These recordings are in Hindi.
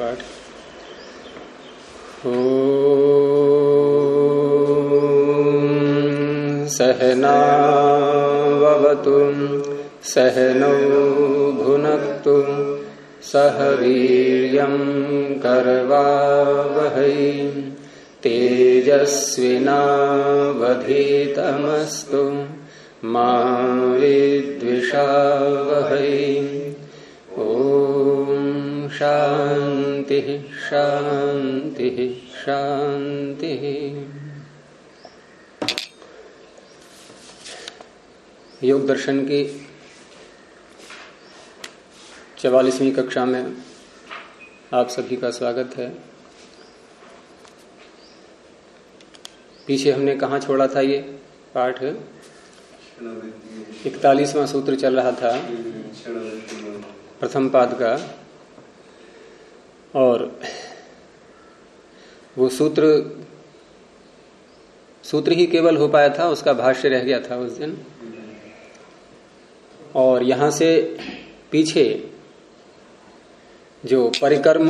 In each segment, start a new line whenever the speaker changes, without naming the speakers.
पाठ। सहनावतु सहनौ भुनक्तु सह वीर्यं करवावहै तेजस्विनावधीतमस्तु मा विद्विषावहै। शान्तिः शांति शान्तिः योग दर्शन की चवालीसवीं कक्षा में आप सभी का स्वागत है। पीछे हमने कहा छोड़ा था ये पाठ? इकतालीसवां सूत्र चल रहा था। प्रथम पाद का। और वो सूत्र सूत्र ही केवल हो पाया था, उसका भाष्य रह गया था उस दिन। और यहाँ से पीछे जो परिक्रम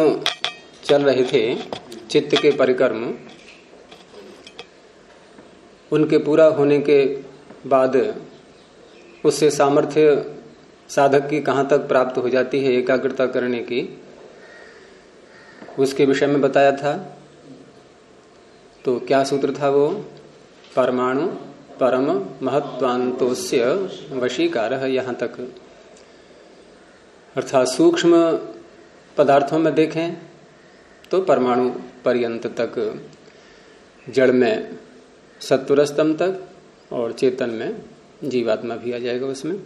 चल रहे थे, चित्त के परिक्रम, उनके पूरा होने के बाद उससे सामर्थ्य साधक की कहाँ तक प्राप्त हो जाती है, एकाग्रता करने की उसके विषय में बताया था। तो क्या सूत्र था वो? परमाणु, परम महत्वांतोस्य वशीकार है यहाँ तक। अर्थात सूक्ष्म पदार्थों में देखें तो परमाणु पर्यंत तक, जड़ में सत्वरस्तम तक और चेतन में जीवात्मा भी आ जाएगा उसमें।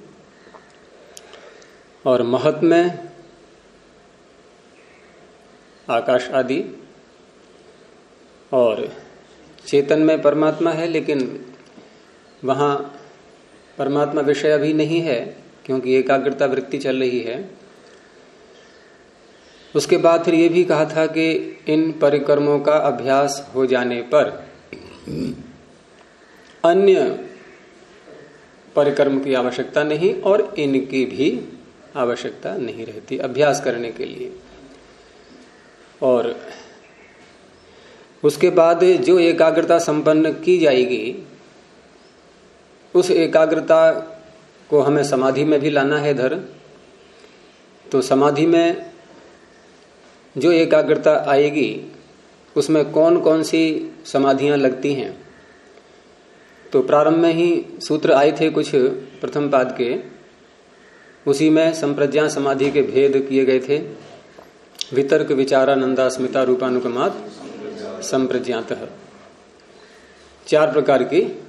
और महत में आकाश आदि। और चेतन में परमात्मा है, लेकिन वहाँ परमात्मा विषय अभी नहीं है, क्योंकि एकाग्रता वृत्ति चल रही है। उसके बाद फिर ये भी कहा था कि इन परिक्रमों का अभ्यास हो जाने पर अन्य परिक्रम की आवश्यकता नहीं और इनकी भी आवश्यकता नहीं रहती अभ्यास करने के लिए। और उसके बाद जो एकाग्रता संपन्न की जाएगी, उस एकाग्रता को हमें समाधि में भी लाना है इधर। तो समाधि में जो एकाग्रता आएगी, उसमें कौन कौन सी समाधियाँ लगती हैं? तो प्रारंभ में ही सूत्र आए थे कुछ प्रथम पाद के। उसी में संप्रज्ञा समाधि के भेद किए गए थे। वितर्क, विचारानंदा, स्मिता रूपानुकमात संप्रज्ञात चार प्रकार की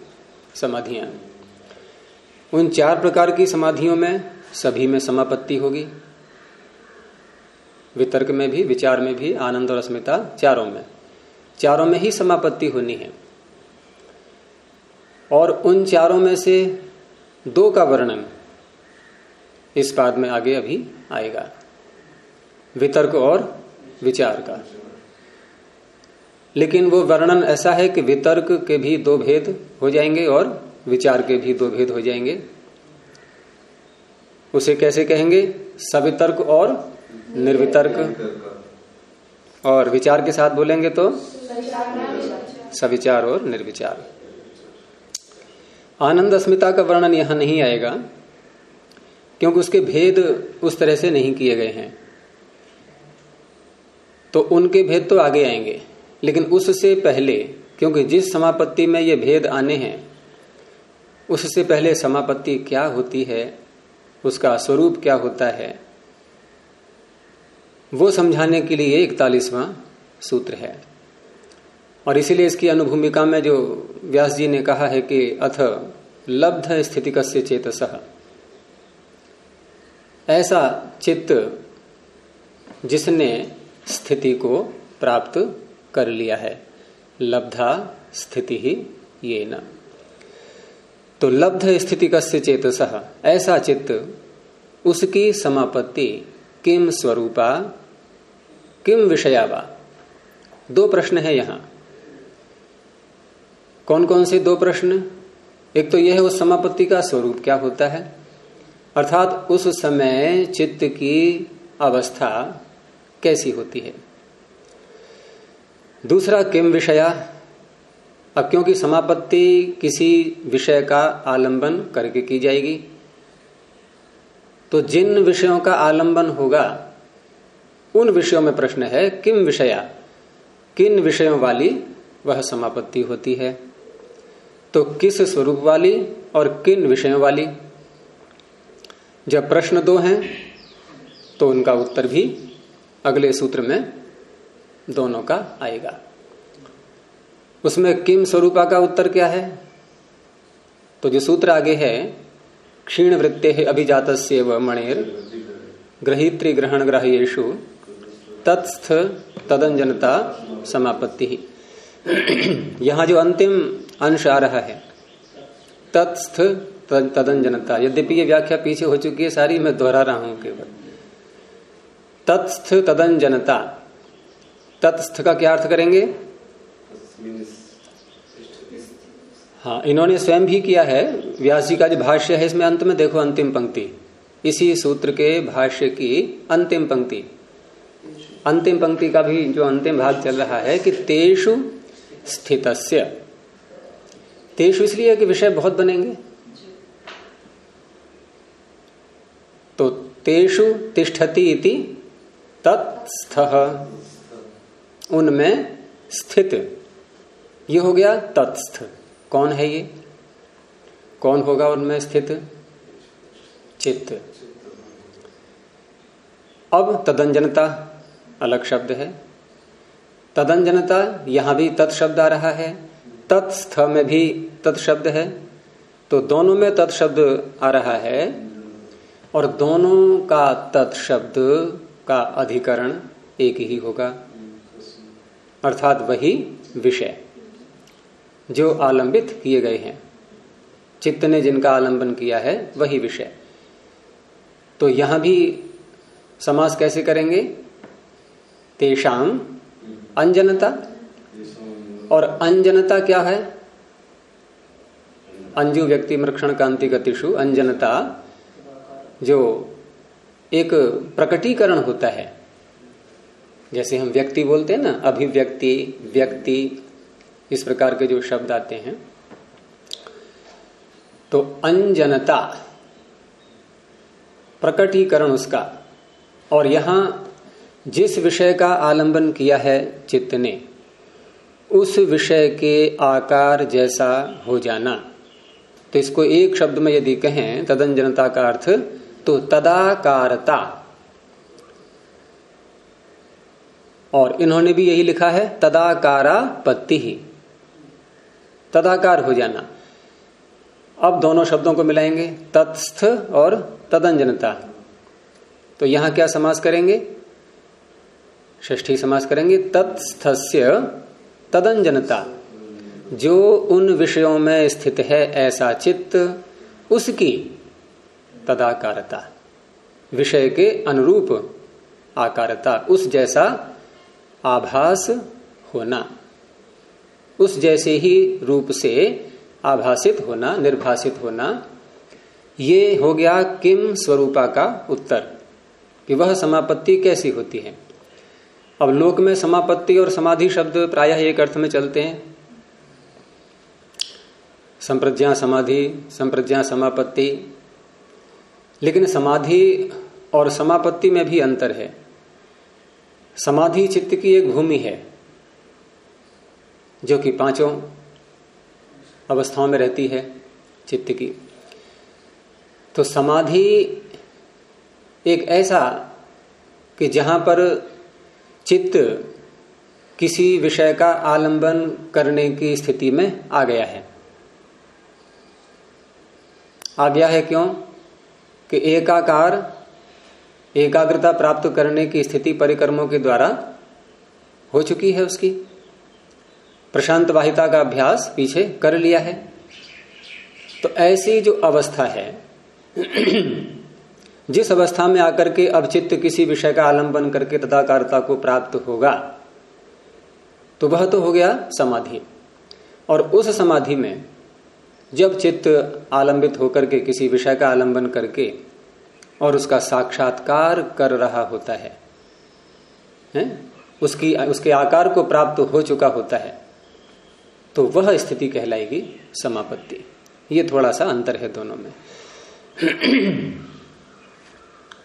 समाधियाँ। उन चार प्रकार की समाधियों में सभी में समापत्ति होगी। वितर्क में भी, विचार में भी, आनंद और अस्मिता चारों में। चारों में ही समापत्ति होनी है। और उन चारों में से दो का वर्णन इस पाद में आगे अभी आएगा। वितर्क और विचार का। लेकिन वो वर्णन ऐसा है कि वितर्क के भी दो भेद हो जाएँगे और विचार के भी दो भेद हो जाएँगे। उसे कैसे कहेंगे? सवितर्क और निर्वितर्क। और विचार के साथ बोलेंगे तो सविचार और निर्विचार। आनंद अस्मिता का वर्णन यहाँ नहीं आएगा, क्योंकि उसके भेद उस तरह से नहीं किए गए हैं। तो उनके भेद तो आगे आएँगे। लेकिन उससे पहले, क्योंकि जिस समापत्ति में ये भेद आने हैं, उससे पहले समापत्ति क्या होती है, उसका स्वरूप क्या होता है, वो समझाने के लिए इकतालीसवां सूत्र है। और इसीलिए इसकी अनुभूमिका में जो व्यास जी ने कहा है कि अथ लब्ध स्थिति कस्य चेतस। ऐसा चित्त जिसने स्थिति को प्राप्त कर लिया है। लब्धा स्थिति ही ये न तो लब्ध स्थिति कस्य चेतस? ऐसा चित्त उसकी समापत्ति किम स्वरूपा, किम विषयावा दो प्रश्न है यहाँ। कौन कौन से दो प्रश्न? एक तो यह है उस समापत्ति का स्वरूप क्या होता है? अर्थात उस समय चित्त की अवस्था कैसी होती है? दूसरा, किम विषया? अब क्योंकि समापत्ति किसी विषय का आलंबन करके की जाएगी तो जिन विषयों का आलंबन होगा, उन विषयों में प्रश्न है, किम विषया? किन विषयों वाली वह समापत्ति होती है? तो किस स्वरूप वाली और किन विषयों वाली? जब प्रश्न दो हैं तो उनका उत्तर भी अगले सूत्र में दोनों का आएगा। उसमें किम स्वरूपा का उत्तर क्या है? तो जो सूत्र आगे है, क्षीण वृत्ते है अभिजात व मणेर ग्रहित्री ग्रहण ग्राह्यु तत्स्थ तदंजनता समापत्ति। ही यहाँ जो अंतिम अंश आ रहा है, तत्स्थ तदंजनता, यद्यपि ये व्याख्या पीछे हो चुकी है, सारी मैं दोहरा रहा हूँ केवल। तत्स्थ तदंजनता। तत्स्थ का क्या अर्थ करेंगे? हाँ इन्होंने स्वयं भी किया है। व्यास जी का जो भाष्य है, इसमें अंत में देखो अंतिम पंक्ति। इसी सूत्र के भाष्य की अंतिम पंक्ति। अंतिम पंक्ति का भी जो अंतिम भाग चल रहा है कि तेषु स्थित तेषु इसलिए कि विषय बहुत बनेंगे। तो तेषु तिष्ठति इति तत्स्थ। उनमें स्थित। ये हो गया तत्स्थ। कौन है ये? कौन होगा उनमें स्थित? चित्त। अब तदंजनता, अलग शब्द है। तदंजनता, यहाँ भी तत्शब्द आ रहा है। तत्स्थ में भी तत्शब्द है। तो दोनों में तत्शब्द आ रहा है। और दोनों का तत्शब्द का अधिकरण एक ही होगा। अर्थात वही विषय जो आलंबित किए गए हैं। चित्त ने जिनका आलंबन किया है, वही विषय। तो यहाँ भी समास कैसे करेंगे? तेषाम अंजनता। और अंजनता क्या है? अंजु व्यक्ति मृक्षण कांति गतिशु अंजनता जो एक प्रकटीकरण होता है। जैसे हम व्यक्ति बोलते हैं ना, अभिव्यक्ति, व्यक्ति, इस प्रकार के जो शब्द आते हैं। तो अंजनता, प्रकटीकरण उसका। और यहाँ जिस विषय का आलंबन किया है चित्त ने उस विषय के आकार जैसा हो जाना। तो इसको एक शब्द में यदि कहें, तदंजनता का अर्थ तो तदाकारता। और इन्होंने भी यही लिखा है तदाकारा पत्ति ही। तदाकार हो जाना। अब दोनों शब्दों को मिलाएँगे, तत्स्थ और तदंजनता। तो यहाँ क्या समास करेंगे? ष्ठी समास करेंगे, तत्स्थस्य तदंजनता। जो उन विषयों में स्थित है, ऐसा चित्त, उसकी तदाकारता। विषय के अनुरूप आकारता। उस जैसा आभास होना। उस जैसे ही रूप से आभासित होना, निर्भासित होना, ये हो गया किम स्वरूपा का उत्तर, कि वह समापत्ति कैसी होती है। अब लोक में समापत्ति और समाधि शब्द प्रायः एक अर्थ में चलते हैं। संप्रज्ञा समाधि, संप्रज्ञा समापत्ति लेकिन समाधि और समापत्ति में भी अंतर है। समाधि चित्त की एक भूमि है, जो कि पाँचों अवस्थाओं में रहती है चित्त की। तो समाधि एक ऐसा कि जहाँ पर चित्त किसी विषय का आलंबन करने की स्थिति में आ गया है। आ गया है क्यों? कि एकाकार, एकाग्रता प्राप्त करने की स्थिति परिक्रमों के द्वारा हो चुकी है उसकी। प्रशांत वाहिता का अभ्यास पीछे कर लिया है। तो ऐसी जो अवस्था है, जिस अवस्था में आकर के अब चित्त किसी विषय का आलंबन करके तदाकारता को प्राप्त होगा तो वह तो हो गया समाधि। और उस समाधि में जब चित्त आलंबित होकर के किसी विषय का आलंबन करके और उसका साक्षात्कार कर रहा होता है है? उसकी, उसके आकार को प्राप्त हो चुका होता है तो वह स्थिति कहलाएगी समापत्ति। ये थोड़ा सा अंतर है दोनों में।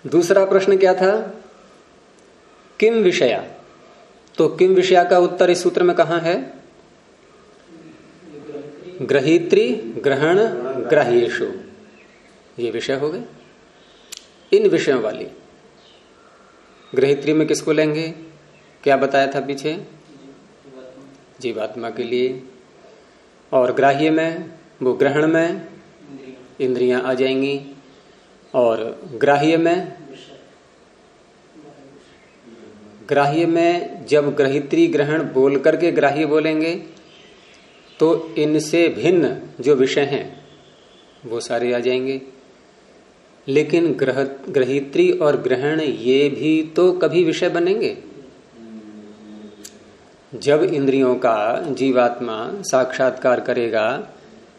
दूसरा प्रश्न क्या था? किम विषया? तो किम विषया का उत्तर इस सूत्र में कहा है? ग्रहित्री ग्रहण ग्राह्येशु ये विषय हो गए। इन विषयों वाली। ग्रहित्री में किसको लेंगे? क्या बताया था पीछे? जीवात्मा के लिए। और ग्राह्य में, वो ग्रहण में इंद्रियाँ आ जाएँगी। और ग्राह्य में ग्राह्य में जब ग्रहित्री ग्रहण बोल करके ग्राह्य बोलेंगे तो इनसे भिन्न जो विषय हैं, वो सारे आ जाएँगे। लेकिन ग्रह, ग्रहित्री और ग्रहण ये भी तो कभी विषय बनेंगे। जब इंद्रियों का जीवात्मा साक्षात्कार करेगा,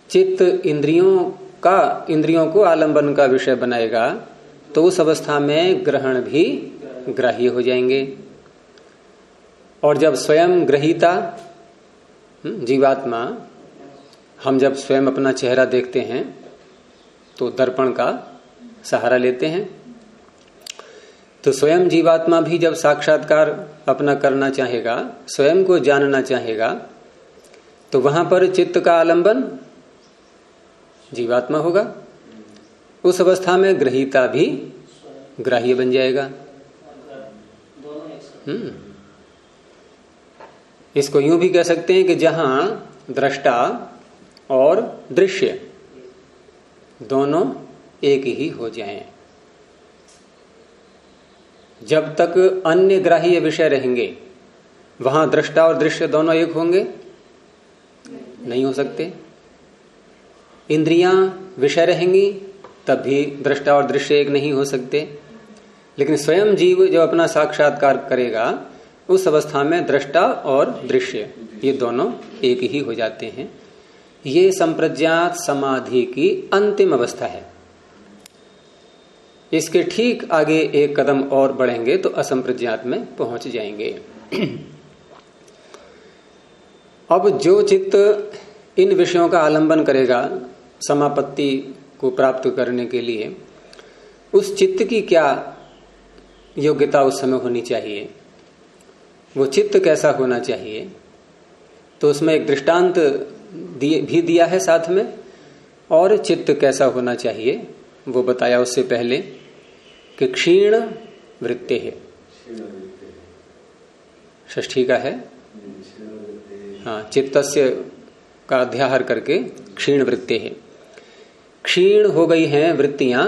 चित्त इंद्रियों का, इंद्रियों को आलंबन का विषय बनाएगा तो उस अवस्था में ग्रहण भी ग्राह्य हो जाएँगे। और जब स्वयं ग्रहिता जीवात्मा, हम जब स्वयं अपना चेहरा देखते हैं तो दर्पण का सहारा लेते हैं। तो स्वयं जीवात्मा भी जब साक्षात्कार अपना करना चाहेगा, स्वयं को जानना चाहेगा तो वहाँ पर चित्त का आलंबन जीवात्मा होगा। उस अवस्था में ग्रहिता भी ग्राह्य बन जाएगा। हम्म। इसको यूँ भी कह सकते हैं कि जहाँ दृष्टा और दृश्य दोनों एक ही हो जाएँ। जब तक अन्य ग्राह्य विषय रहेंगे, वहाँ दृष्टा और दृश्य दोनों एक होंगे? नहीं हो सकते। इंद्रियाँ विषय रहेंगी तब भी दृष्टा और दृश्य एक नहीं हो सकते। लेकिन स्वयं जीव जब अपना साक्षात्कार करेगा उस अवस्था में दृष्टा और दृश्य, ये दोनों एक ही हो जाते हैं। ये संप्रज्ञात समाधि की अंतिम अवस्था है। इसके ठीक आगे एक कदम और बढ़ेंगे तो असंप्रज्ञात में पहुँच जाएँगे। अब जो चित्त इन विषयों का आलंबन करेगा, समापत्ति को प्राप्त करने के लिए, उस चित्त की क्या योग्यता उस समय होनी चाहिए? वो चित्त कैसा होना चाहिए? तो उसमें एक दृष्टांत भी दिया है साथ में, और चित्त कैसा होना चाहिए? वो बताया उससे पहले कि क्षीण वृत्ति है। ष्ठी का है? हाँ चित्त का अध्याहार करके क्षीण वृत्ति है। क्षीण हो गई हैं वृत्तियाँ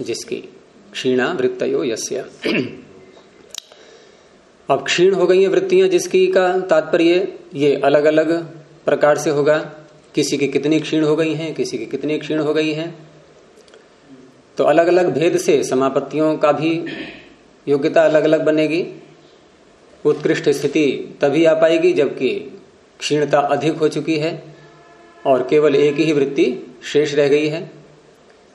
जिसकी, क्षीणा वृत्तयो यस्य। अब क्षीण हो गई हैं वृत्तियाँ जिसकी का तात्पर्य ये अलग अलग प्रकार से होगा। किसी की कितनी क्षीण हो गई हैं, किसी की कितनी क्षीण हो गई हैं। तो अलग अलग भेद से समापत्तियों का भी योग्यता अलग अलग बनेगी। उत्कृष्ट स्थिति तभी आ पाएगी जबकि क्षीणता अधिक हो चुकी है और केवल एक ही वृत्ति शेष रह गई है।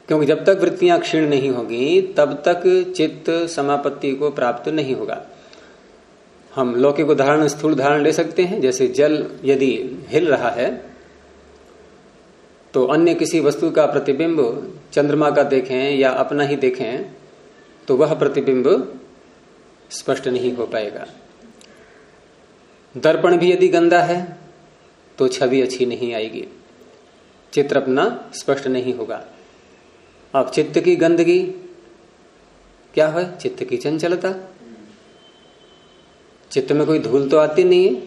क्योंकि जब तक वृत्तियाँ क्षीण नहीं होगी, तब तक चित्त समापत्ति को प्राप्त नहीं होगा। हम लौकिक उदाहरण स्थूल उदाहरण ले सकते हैं। जैसे जल यदि हिल रहा है तो अन्य किसी वस्तु का प्रतिबिंब चंद्रमा का देखें या अपना ही देखें तो वह प्रतिबिंब स्पष्ट नहीं हो पाएगा। दर्पण भी यदि गंदा है तो छवि अच्छी नहीं आएगी। चित्र अपना स्पष्ट नहीं होगा। अब चित्त की गंदगी, क्या है? चित्त की चंचलता। चित्त में कोई धूल तो आती नहीं है।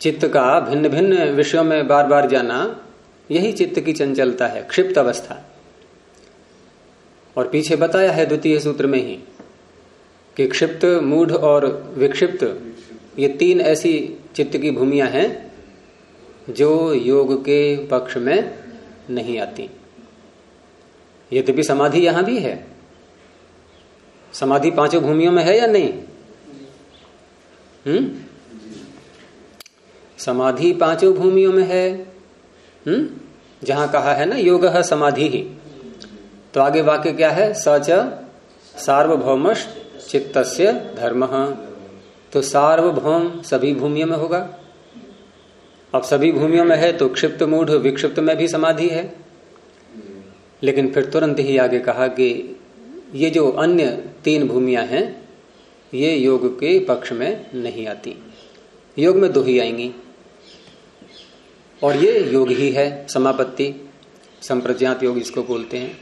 चित्त का भिन्न भिन्न विषयों में बार बार जाना, यही चित्त की चंचलता है, क्षिप्त अवस्था। और पीछे बताया है द्वितीय सूत्र में ही कि क्षिप्त, मूढ़ और विक्षिप्त, ये तीन ऐसी चित्त की भूमिया हैं जो योग के पक्ष में नहीं आती। यद्यपि समाधि यहाँ भी है। समाधि पाँचों भूमियों में है या नहीं? हम्म? समाधि पाँचों भूमियों में है। हम्म? जहाँ कहा है ना, योग समाधि ही। तो आगे वाक्य क्या है? सच सार्वभौम चित्त धर्म। तो सार्वभौम सभी भूमियों में होगा। अब सभी भूमियों में है तो क्षिप्त मूढ़, विक्षिप्त में भी समाधि है। लेकिन फिर तुरंत ही आगे कहा कि ये जो अन्य तीन भूमियाँ हैं ये योग के पक्ष में नहीं आती। योग में दो ही आएँगी। और ये योग ही है, समापत्ति, संप्रज्ञात योग इसको बोलते हैं।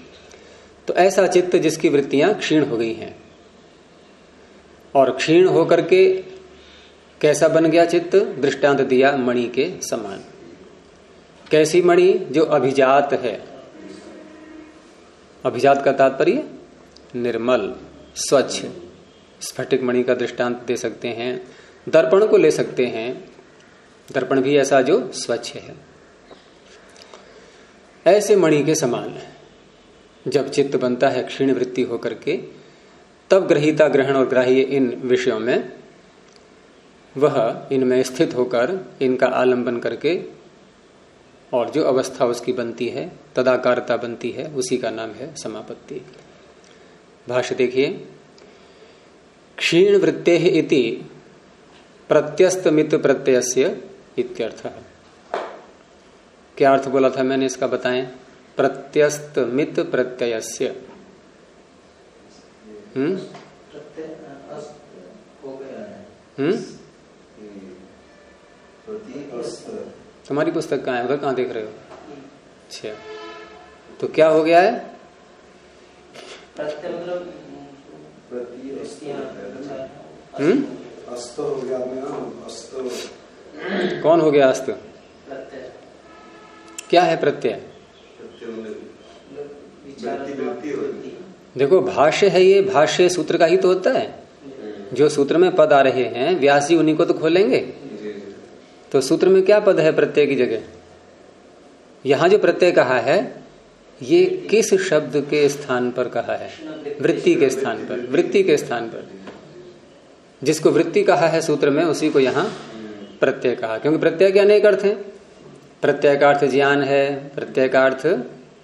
तो ऐसा चित्त जिसकी वृत्तियाँ क्षीण हो गई हैं। और क्षीण होकर के कैसा बन गया चित्त? दृष्टांत दिया मणि के समान। कैसी मणि? जो अभिजात है। अभिजात का तात्पर्य, निर्मल, स्वच्छ। स्फटिक मणि का दृष्टांत दे सकते हैं, दर्पण को ले सकते हैं। दर्पण भी ऐसा जो स्वच्छ है। ऐसे मणि के समान, जब चित्त बनता है, क्षीण वृत्ति होकर के, तब ग्रहिता ग्रहण और ग्राह्य इन विषयों में, वह इनमें स्थित होकर इनका आलंबन करके, और जो अवस्था उसकी बनती है, तदाकारता बनती है, उसी का नाम है समापत्ति। भाष्य देखिए। क्षीण वृत्ते इति प्रत्यस्त मित प्रत्यय इत्यर्थ। क्या अर्थ बोला था मैंने इसका बताएँ? प्रत्यस्त मित प्रत्यय हम्म? हम्म? तुम्हारी पुस्तक कहाँ है? उधर कहाँ देख रहे हो? अच्छा। तो क्या हो गया है? अस्त हो गया कौन हो गया अस्त? क्या है प्रत्यय? देखो, भाष्य है ये, भाष्य सूत्र का ही तो होता है। जो सूत्र में पद आ रहे हैं, व्यास जी उन्हीं को तो खोलेंगे। तो सूत्र में क्या पद है प्रत्यय की जगह? यहाँ जो प्रत्यय कहा है ये किस शब्द के स्थान पर कहा है? वृत्ति के स्थान पर। वृत्ति के स्थान पर। जिसको वृत्ति कहा है सूत्र में उसी को यहाँ प्रत्यय कहा। क्योंकि प्रत्यय के अनेक अर्थ हैं। प्रत्यय का अर्थ ज्ञान है प्रत्यय का अर्थ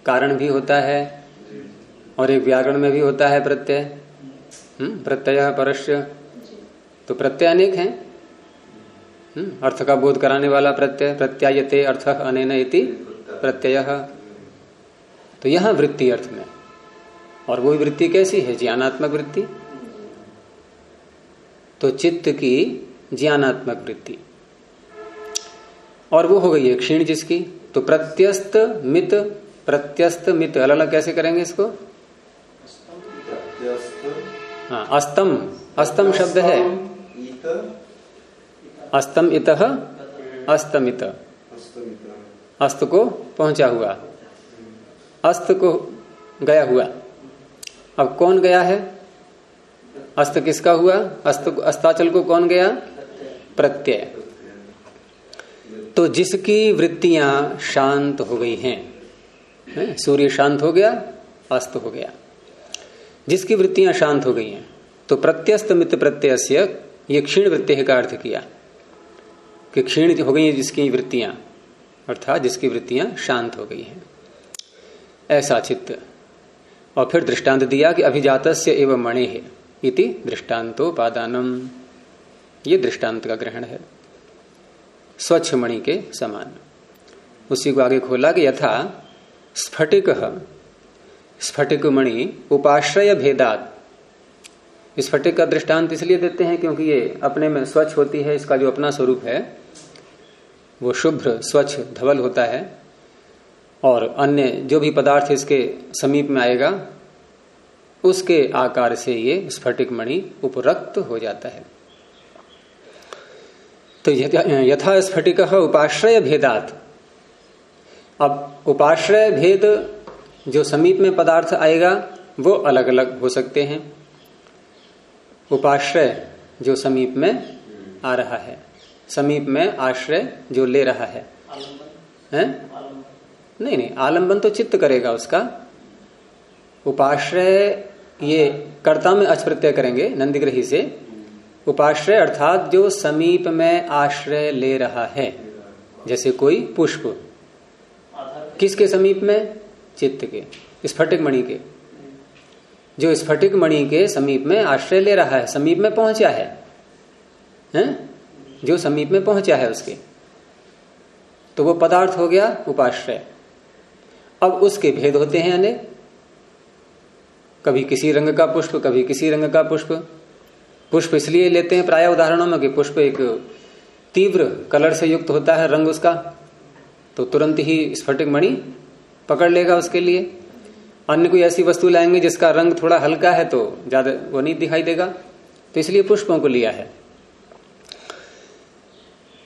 कारण भी होता है और एक व्याकरण में भी होता है प्रत्यय। हम्म, प्रत्यय परस्य। तो प्रत्यय अनेक हैं। हम्म, अर्थ का बोध कराने वाला प्रत्यय प्रत्यायते अर्थ अनेन इति प्रत्यय। तो यहाँ वृत्ति अर्थ में और वो वृत्ति कैसी है? ज्ञानात्मक वृत्ति? तो चित्त की ज्ञानात्मक वृत्ति। और वो हो गई है क्षीण जिसकी। तो प्रत्यस्त मित प्रत्यस्त मित अलग अलग कैसे करेंगे इसको? हाँ अस्तम। अस्तम शब्द है। अस्तम इत। अस्तमित। अस्त को पहुँचा हुआ। अस्त को गया हुआ। अब कौन गया है? अस्त किसका हुआ? अस्त अस्ताचल को कौन गया? प्रत्यय। तो जिसकी वृत्तियाँ शांत हो गई हैं सूर्य शांत हो गया, अस्त हो गया। जिसकी वृत्तियाँ शांत हो गई हैं तो प्रत्यस्त मित्र प्रत्यय ये क्षीण वृत्ति का अर्थ किया कि क्षीण हो गई है जिसकी वृत्तियाँ, अर्थात जिसकी वृत्तियाँ शांत हो गई हैं। ऐसा चित्त। और फिर दृष्टांत दिया कि अभिजात से एवं मणि है इति दृष्टान्तोपादानम। ये दृष्टांत का ग्रहण है। स्वच्छ मणि के समान। उसी को आगे खोला कि यथा स्फटिक। स्फटिक मणि उपाश्रय भेदात। स्फटिक का दृष्टांत इसलिए देते हैं क्योंकि ये अपने में स्वच्छ होती है, इसका जो अपना स्वरूप है, वो शुभ्र, स्वच्छ, धवल होता है। और अन्य जो भी पदार्थ इसके समीप में आएगा, उसके आकार से ये स्फटिक मणि उपरक्त हो जाता है। तो यथा स्फटिक उपाश्रय भेदात। अब उपाश्रय भेद जो समीप में पदार्थ आएगा, वो अलग अलग हो सकते हैं। उपाश्रय जो समीप में आ रहा है, समीप में आश्रय जो ले रहा है। हैं? नहीं नहीं, आलंबन तो चित्त करेगा उसका। उपाश्रय ये कर्ता में अच प्रत्यय करेंगे नंदिग्रही से। उपाश्रय अर्थात जो समीप में आश्रय ले रहा है, जैसे कोई पुष्प। किसके समीप में? चित्त के, स्फटिक मणि के। जो स्फटिक मणि के समीप में आश्रय ले रहा है, समीप में पहुँचा है है? जो समीप में पहुँचा है उसके। तो वो पदार्थ हो गया उपाश्रय। अब उसके भेद होते हैं अनेक। कभी किसी रंग का पुष्प, कभी किसी रंग का पुष्प। पुष्प इसलिए लेते हैं प्राय उदाहरणों में कि पुष्प एक तीव्र कलर से युक्त होता है रंग उसका। तो तुरंत ही स्फटिक मणि पकड़ लेगा उसके लिए। अन्य कोई ऐसी वस्तु लाएँगे जिसका रंग थोड़ा हल्का है तो ज़्यादा वो नहीं दिखाई देगा। तो इसलिए पुष्पों को लिया है।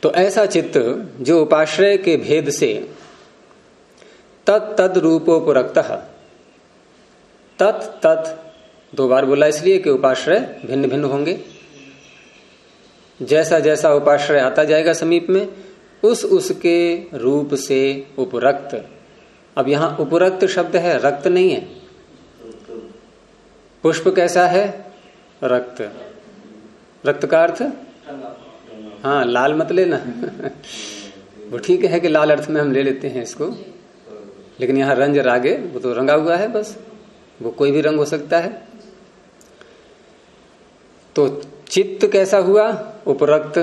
तो ऐसा चित्त जो उपाश्रय के भेद से तत् तद रूपोपरक्त। तत् तत् दो बार बोला इसलिए कि उपाश्रय भिन्न भिन्न होंगे। जैसा जैसा उपाश्रय आता जाएगा समीप में, उस उसके रूप से उपरक्त। अब यहाँ उपरक्त शब्द है, रक्त नहीं है। पुष्प कैसा है? रक्त। रक्त का अर्थ? हाँ लाल मत लेना। वो ठीक है कि लाल अर्थ में हम ले लेते हैं इसको। लेकिन यहाँ रंज रागे, वो तो रंगा हुआ है बस। वो कोई भी रंग हो सकता है। तो चित्त कैसा हुआ? उपरक्त।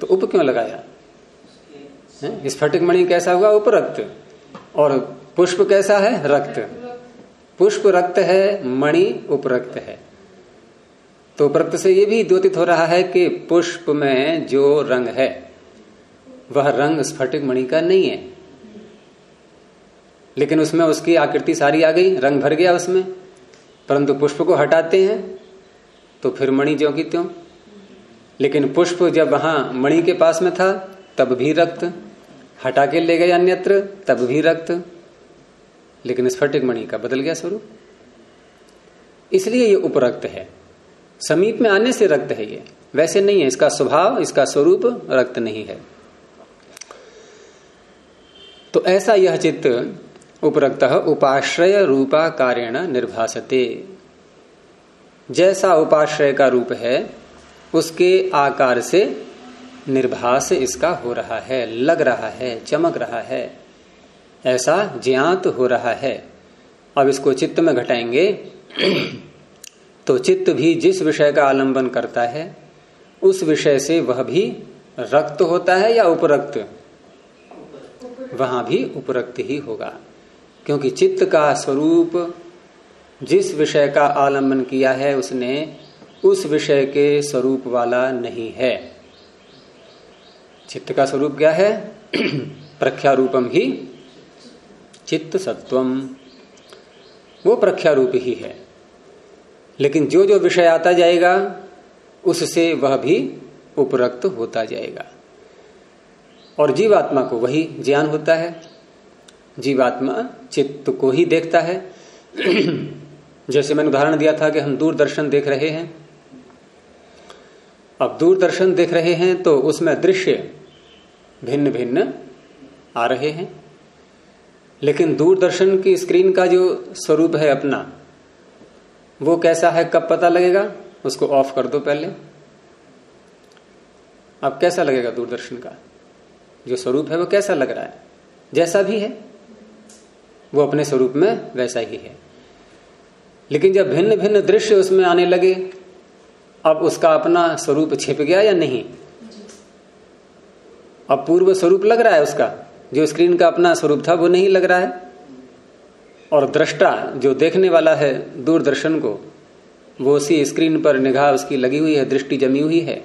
तो उप क्यों लगाया? स्फटिक मणि कैसा हुआ? उपरक्त। और पुष्प कैसा है? रक्त। पुष्प रक्त है, मणि उपरक्त है। तो उपरक्त से ये भी द्योतित हो रहा है कि पुष्प में जो रंग है, वह रंग स्फटिक मणि का नहीं है। लेकिन उसमें उसकी आकृति सारी आ गई, रंग भर गया उसमें। परंतु पुष्प को हटाते हैं तो फिर मणि ज्यो की त्यों। लेकिन पुष्प जब वहाँ मणि के पास में था, तब भी रक्त। हटा के ले गए अन्यत्र, तब भी रक्त। लेकिन स्फटिक मणि का बदल गया स्वरूप। इसलिए ये उपरक्त है। समीप में आने से रक्त है ये। वैसे नहीं है, इसका स्वभाव, इसका स्वरूप रक्त नहीं है। तो ऐसा यह चित्त उपरक्त उपाश्रय रूपा कार्यण निर्भासते। जैसा उपाश्रय का रूप है, उसके आकार से निर्भास इसका हो रहा है, लग रहा है, चमक रहा है। ऐसा ज्ञात हो रहा है। अब इसको चित्त में घटाएँगे। तो चित्त भी जिस विषय का आलंबन करता है, उस विषय से वह भी रक्त होता है या उपरक्त? वहाँ भी उपरक्त ही होगा। क्योंकि चित्त का स्वरूप जिस विषय का आलंबन किया है उसने उस विषय के स्वरूप वाला नहीं है। चित्त का स्वरूप क्या है? प्रख्यारूपम ही चित्त सत्वम। वो प्रख्यारूप ही है। लेकिन जो जो विषय आता जाएगा, उससे वह भी उपरक्त होता जाएगा। और जीवात्मा को वही ज्ञान होता है। जीवात्मा चित्त को ही देखता है। जैसे मैंने उदाहरण दिया था कि हम दूरदर्शन देख रहे हैं। अब दूरदर्शन देख रहे हैं तो उसमें दृश्य भिन्न भिन्न आ रहे हैं। लेकिन दूरदर्शन की स्क्रीन का जो स्वरूप है अपना, वो कैसा है, कब पता लगेगा? उसको ऑफ़ कर दो पहले। अब कैसा लगेगा दूरदर्शन का? जो स्वरूप है वो कैसा लग रहा है? जैसा भी है। वो अपने स्वरूप में वैसा ही है। लेकिन जब भिन्न भिन्न दृश्य उसमें आने लगे, अब उसका अपना स्वरूप छिप गया या नहीं? अब पूर्व स्वरूप लग रहा है उसका। जो स्क्रीन का अपना स्वरूप था, वो नहीं लग रहा है। और दृष्टा जो देखने वाला है दूरदर्शन को, वो उसी स्क्रीन पर निगाह उसकी लगी हुई है, दृष्टि जमी हुई है।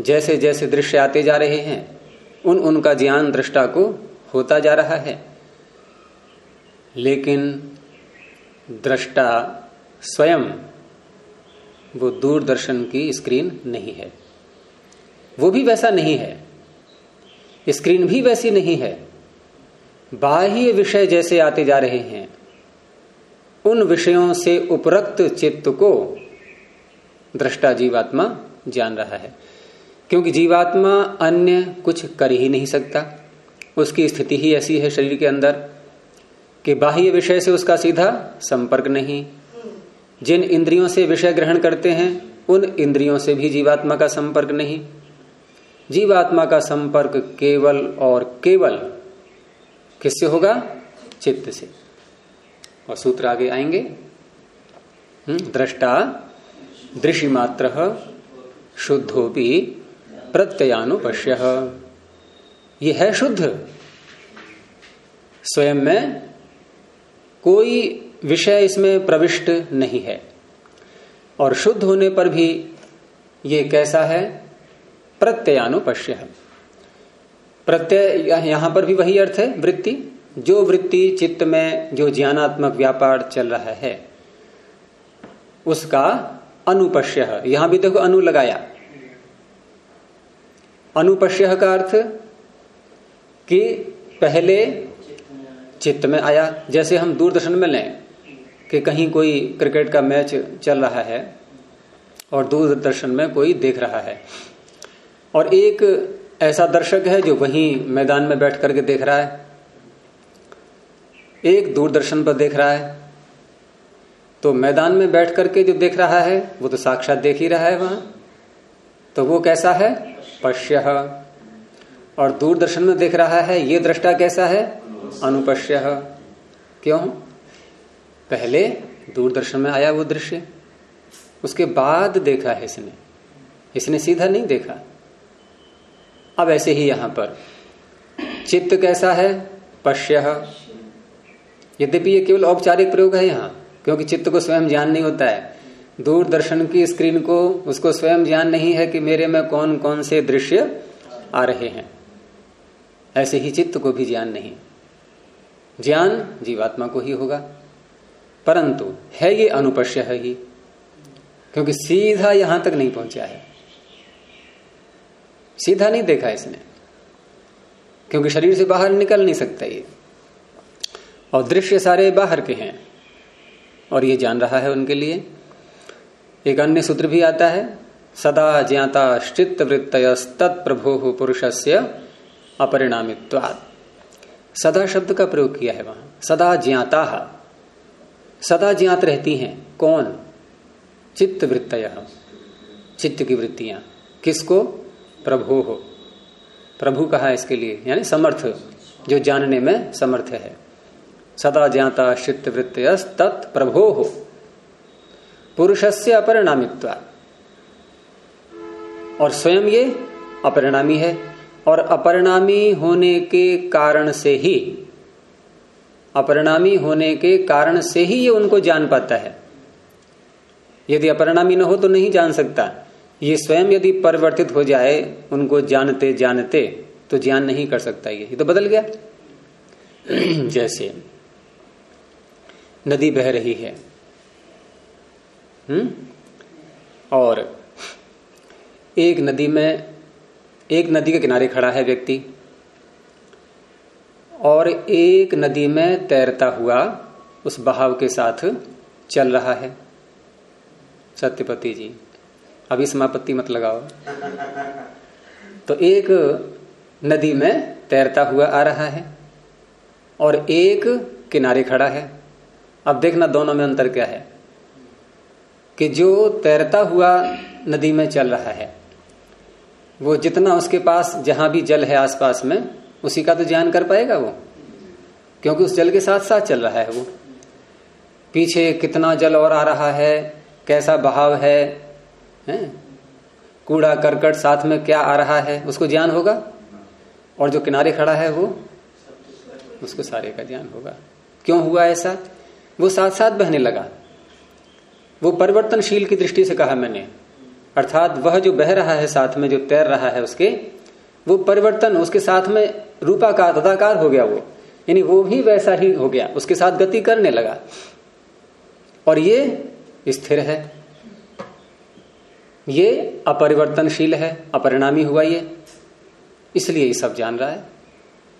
जैसे जैसे दृश्य आते जा रहे हैं उन उनका ज्ञान दृष्टा को होता जा रहा है। लेकिन दृष्टा स्वयं वो दूरदर्शन की स्क्रीन नहीं है। वो भी वैसा नहीं है। स्क्रीन भी वैसी नहीं है। बाह्य विषय जैसे आते जा रहे हैं। उन विषयों से उपरक्त चित्त को दृष्टा जीवात्मा जान रहा है। क्योंकि जीवात्मा अन्य कुछ कर ही नहीं सकता। उसकी स्थिति ही ऐसी है शरीर के अंदर। कि बाह्य विषय से उसका सीधा संपर्क नहीं। जिन इंद्रियों से विषय ग्रहण करते हैं उन इंद्रियों से भी जीवात्मा का संपर्क नहीं। जीवात्मा का संपर्क केवल और केवल किससे होगा? चित्त से। और सूत्र आगे आएँगे। हम्म, दृष्टा दृश्य मात्र शुद्धोपि प्रत्ययानुपश्य। ये है शुद्ध। स्वयं में कोई विषय इसमें प्रविष्ट नहीं है। और शुद्ध होने पर भी ये कैसा है? प्रत्ययानुपश्य। है प्रत्यय यहाँ पर भी वही अर्थ है, वृत्ति। जो वृत्ति चित्त में जो ज्ञानात्मक व्यापार चल रहा है, उसका अनुपश्य। यहाँ भी देखो अनु लगाया। अनुपश्य का अर्थ कि पहले चित्त में आया। जैसे हम दूरदर्शन में लें कि कहीं कोई क्रिकेट का मैच चल रहा है और दूरदर्शन में कोई देख रहा है। और एक ऐसा दर्शक है जो वहीं मैदान में बैठ करके देख रहा है। एक दूरदर्शन पर देख रहा है। तो मैदान में बैठ करके जो देख रहा है, वो तो साक्षात देख ही रहा है वहाँ। तो वो कैसा है? पश्य। और दूरदर्शन में देख रहा है, ये दृष्टा कैसा है? अनुपश्य। क्यों? पहले दूरदर्शन में आया वो दृश्य। उसके बाद देखा है इसने। इसने सीधा नहीं देखा। अब ऐसे ही यहाँ पर। चित्त कैसा है? पश्य। यद्यपि ये केवल औपचारिक प्रयोग है यहाँ, क्योंकि चित्त को स्वयं ज्ञान नहीं होता है। दूरदर्शन की स्क्रीन को उसको स्वयं ज्ञान नहीं है कि मेरे में कौन कौन से दृश्य आ रहे हैं। ऐसे ही चित्त को भी ज्ञान नहीं। ज्ञान जीवात्मा को ही होगा। परंतु है ये अनुपश्य है ही, क्योंकि सीधा यहाँ तक नहीं पहुँचा है। सीधा नहीं देखा इसने, क्योंकि शरीर से बाहर निकल नहीं सकता ये। और दृश्य सारे बाहर के हैं, और ये जान रहा है उनके लिए। एक अन्य सूत्र भी आता है, सदा ज्ञाता चित्त वृत्त तत्प्रभो पुरुष से अपरिणामित्वाद सदा शब्द का प्रयोग किया है वहाँ। सदा ज्ञाता। सदा ज्ञात रहती हैं। कौन? चित्त वृत्त चित्त की वृत्तियाँ। किसको? प्रभु हो। प्रभु कहा इसके लिए? यानी समर्थ। जो जानने में समर्थ है। सदा ज्ञाता चित्त वृत्त तत् प्रभो हो। पुरुष से अपरिणामित्व। और स्वयं ये अपरिणामी है। और अपरिणामी होने के कारण से ही, अपरिणामी होने के कारण से ही ये उनको जान पाता है। यदि अपरिणामी न हो तो नहीं जान सकता। ये स्वयं यदि परिवर्तित हो जाए, उनको जानते जानते तो ज्ञान नहीं कर सकता ये। तो बदल गया। जैसे नदी बह रही है हम्म और एक नदी में एक नदी के किनारे खड़ा है व्यक्ति और एक नदी में तैरता हुआ उस बहाव के साथ चल रहा है। सत्यपति जी, अभी समापत्ति मत लगाओ। तो एक नदी में तैरता हुआ आ रहा है और एक किनारे खड़ा है। अब देखना दोनों में अंतर क्या है कि जो तैरता हुआ नदी में चल रहा है वो जितना उसके पास जहाँ भी जल है आसपास में उसी का तो ज्ञान कर पाएगा वो। क्योंकि उस जल के साथ साथ चल रहा है वो। पीछे कितना जल और आ रहा है कैसा बहाव है, है? कूड़ा करकट साथ में क्या आ रहा है उसको ज्ञान होगा? और जो किनारे खड़ा है वो उसको सारे का ज्ञान होगा। क्यों हुआ ऐसा? वो साथ साथ बहने लगा। वो परिवर्तनशील की दृष्टि से कहा मैंने। अर्थात वह जो बह रहा है साथ में, जो तैर रहा है उसके, वो परिवर्तन उसके साथ में रूपाकार, तदाकार हो गया वो। यानी वो भी वैसा ही हो गया, उसके साथ गति करने लगा। और ये स्थिर है। ये अपरिवर्तनशील है, अपरिणामी हुआ ये। इसलिए ये सब जान रहा है।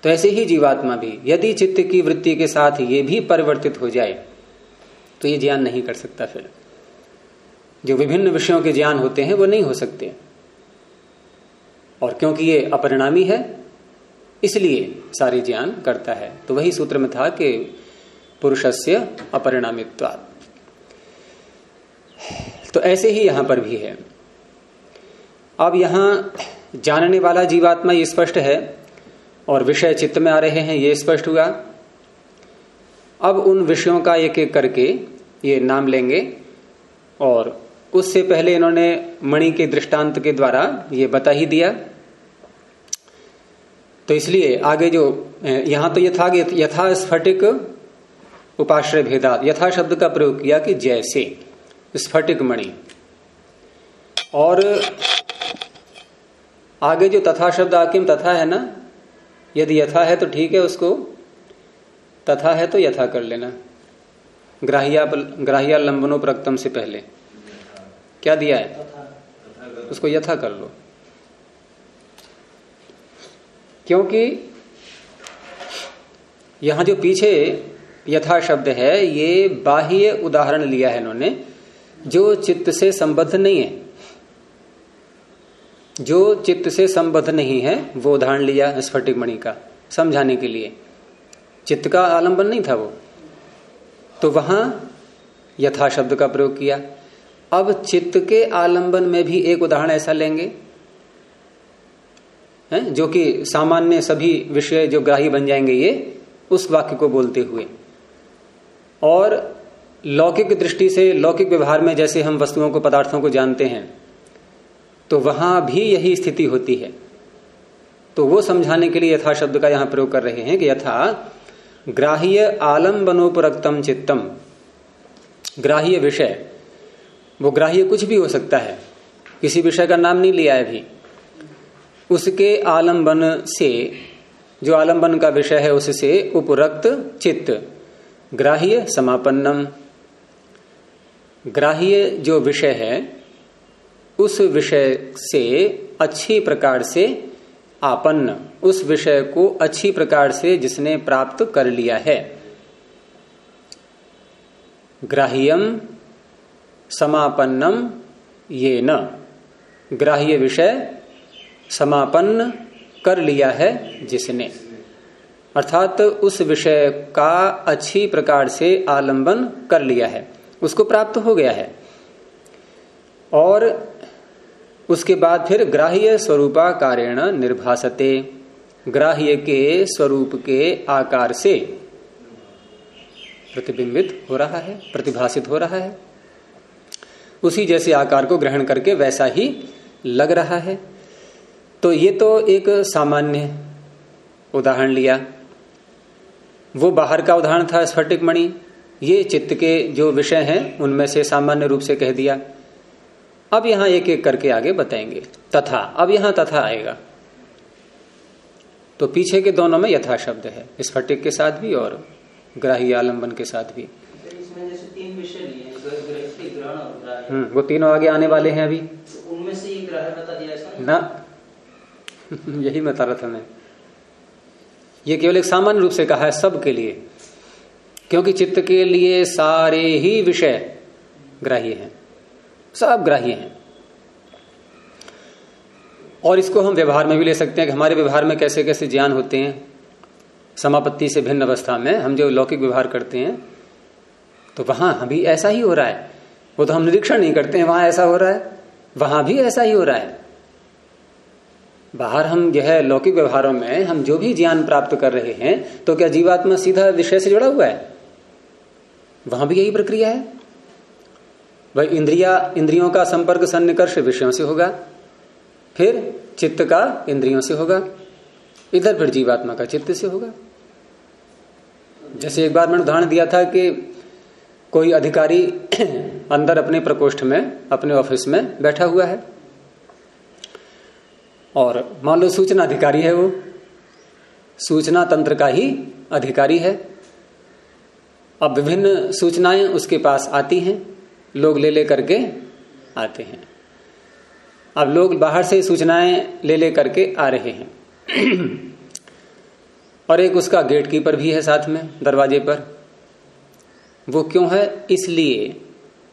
तो ऐसे ही जीवात्मा भी, यदि चित्त की वृत्ति के साथ ये भी परिवर्तित हो जाए तो ये ज्ञान नहीं कर सकता फिर। जो विभिन्न विषयों के ज्ञान होते हैं, वो नहीं हो सकते। और क्योंकि ये अपरिणामी है, इसलिए सारी ज्ञान करता है। तो वही सूत्र में था कि पुरुषस्य अपरिणामित्व तो ऐसे ही यहाँ पर भी है। अब यहाँ जानने वाला जीवात्मा ये स्पष्ट है, और विषय चित्त में आ रहे हैं, ये स्पष्ट हुआ। अब उन विषयों का एक एक करके ये नाम लेंगे, और उससे पहले इन्होंने मणि के दृष्टांत के द्वारा ये बता ही दिया। तो इसलिए आगे जो यहाँ तो यथा यथा स्फटिक उपाश्रय भेदा यथा शब्द का प्रयोग किया कि जैसे, स्फटिक मणि। और आगे जो तथा शब्द आकिम तथा है ना, यदि यथा है तो ठीक है उसको, तथा है तो यथा कर लेना। ग्राहिया ग्राहिया लंबनो प्रक्तम से पहले। क्या दिया है? उसको यथा कर लो। क्योंकि यहाँ जो पीछे यथा शब्द है, ये बाह्य उदाहरण लिया है इन्होंने, जो चित्त से संबद्ध नहीं है। जो चित्त से संबद्ध नहीं है, वो उदाहरण लिया स्फटिक मणि का, समझाने के लिए। चित्त का आलंबन नहीं था वो। तो वहाँ यथा शब्द का प्रयोग किया। अब चित्त के आलंबन में भी एक उदाहरण ऐसा लेंगे, है, जो कि सामान्य सभी विषय जो ग्राही बन जाएँगे ये, उस वाक्य को बोलते हुए। और लौकिक दृष्टि से, लौकिक व्यवहार में जैसे हम वस्तुओं को, पदार्थों को जानते हैं तो वहाँ भी यही स्थिति होती है। तो वो समझाने के लिए यथा शब्द का यहाँ प्रयोग कर रहे हैं कि यथा ग्राह्य आलम्बनोपरक्तम चित्तम, ग्राह्य विषय। वो ग्राह्य कुछ भी हो सकता है। किसी विषय का नाम नहीं लिया है अभी। उसके आलंबन से, जो आलंबन का विषय है उससे उपरक्त चित्त, ग्राह्य समापन्नम। ग्राह्य जो विषय है, उस विषय से अच्छी प्रकार से आपन्न, उस विषय को अच्छी प्रकार से जिसने प्राप्त कर लिया है। ग्राह्यम समापन्नम ये न ग्राह्य विषय, समापन्न कर लिया है जिसने। अर्थात उस विषय का अच्छी प्रकार से आलंबन कर लिया है। उसको प्राप्त हो गया है। और उसके बाद फिर ग्राह्य स्वरूपाकारेण निर्भासते। ग्राह्य के स्वरूप के आकार से प्रतिबिंबित हो रहा है, प्रतिभाषित हो रहा है। उसी जैसे आकार को ग्रहण करके वैसा ही लग रहा है। तो ये तो एक सामान्य उदाहरण लिया। वो बाहर का उदाहरण था स्फटिक मणि। ये चित्त के जो विषय हैं, उनमें से सामान्य रूप से कह दिया। अब यहाँ एक एक करके आगे बताएँगे। तथा, अब यहाँ तथा आएगा। तो पीछे के दोनों में यथा शब्द है। स्फटिक के साथ भी और ग्राही आलंबन के साथ भी हम्म वो तीनों आगे आने वाले हैं अभी।
तो उनमें से एक ग्रह बता दिया
ना? यही बता रहा था मैं। ये केवल एक सामान्य रूप से कहा है सब के लिए क्योंकि चित्त के लिए सारे ही विषय ग्राह्य हैं। सब ग्राह्य हैं। और इसको हम व्यवहार में भी ले सकते हैं कि हमारे व्यवहार में कैसे कैसे ज्ञान होते हैं। समापत्ति से भिन्न अवस्था में हम जो लौकिक व्यवहार करते हैं तो वहाँ अभी ऐसा ही हो रहा है। वो तो हम निरीक्षण नहीं करते हैं, वहाँ ऐसा हो रहा है। वहाँ भी ऐसा ही हो रहा है। बाहर हम यह लौकिक व्यवहारों में हम जो भी ज्ञान प्राप्त कर रहे हैं तो क्या जीवात्मा सीधा विषय से जुड़ा हुआ है? वहाँ भी यही प्रक्रिया है। वह इंद्रिया, इंद्रियों का संपर्क सन्निकर्ष विषयों से होगा, फिर चित्त का इंद्रियों से होगा, इधर फिर जीवात्मा का चित्त से होगा। जैसे एक बार मैंने उदाहरण दिया था कि कोई अधिकारी अंदर अपने प्रकोष्ठ में, अपने ऑफ़िस में बैठा हुआ है। और मान लो सूचना अधिकारी है वो। सूचना तंत्र का ही अधिकारी है। अब विभिन्न सूचनाएँ उसके पास आती हैं, लोग ले ले करके आते हैं। अब लोग बाहर से सूचनाएँ ले ले करके आ रहे हैं। और एक उसका गेट कीपर भी है साथ में, दरवाजे पर। वो क्यों है? इसलिए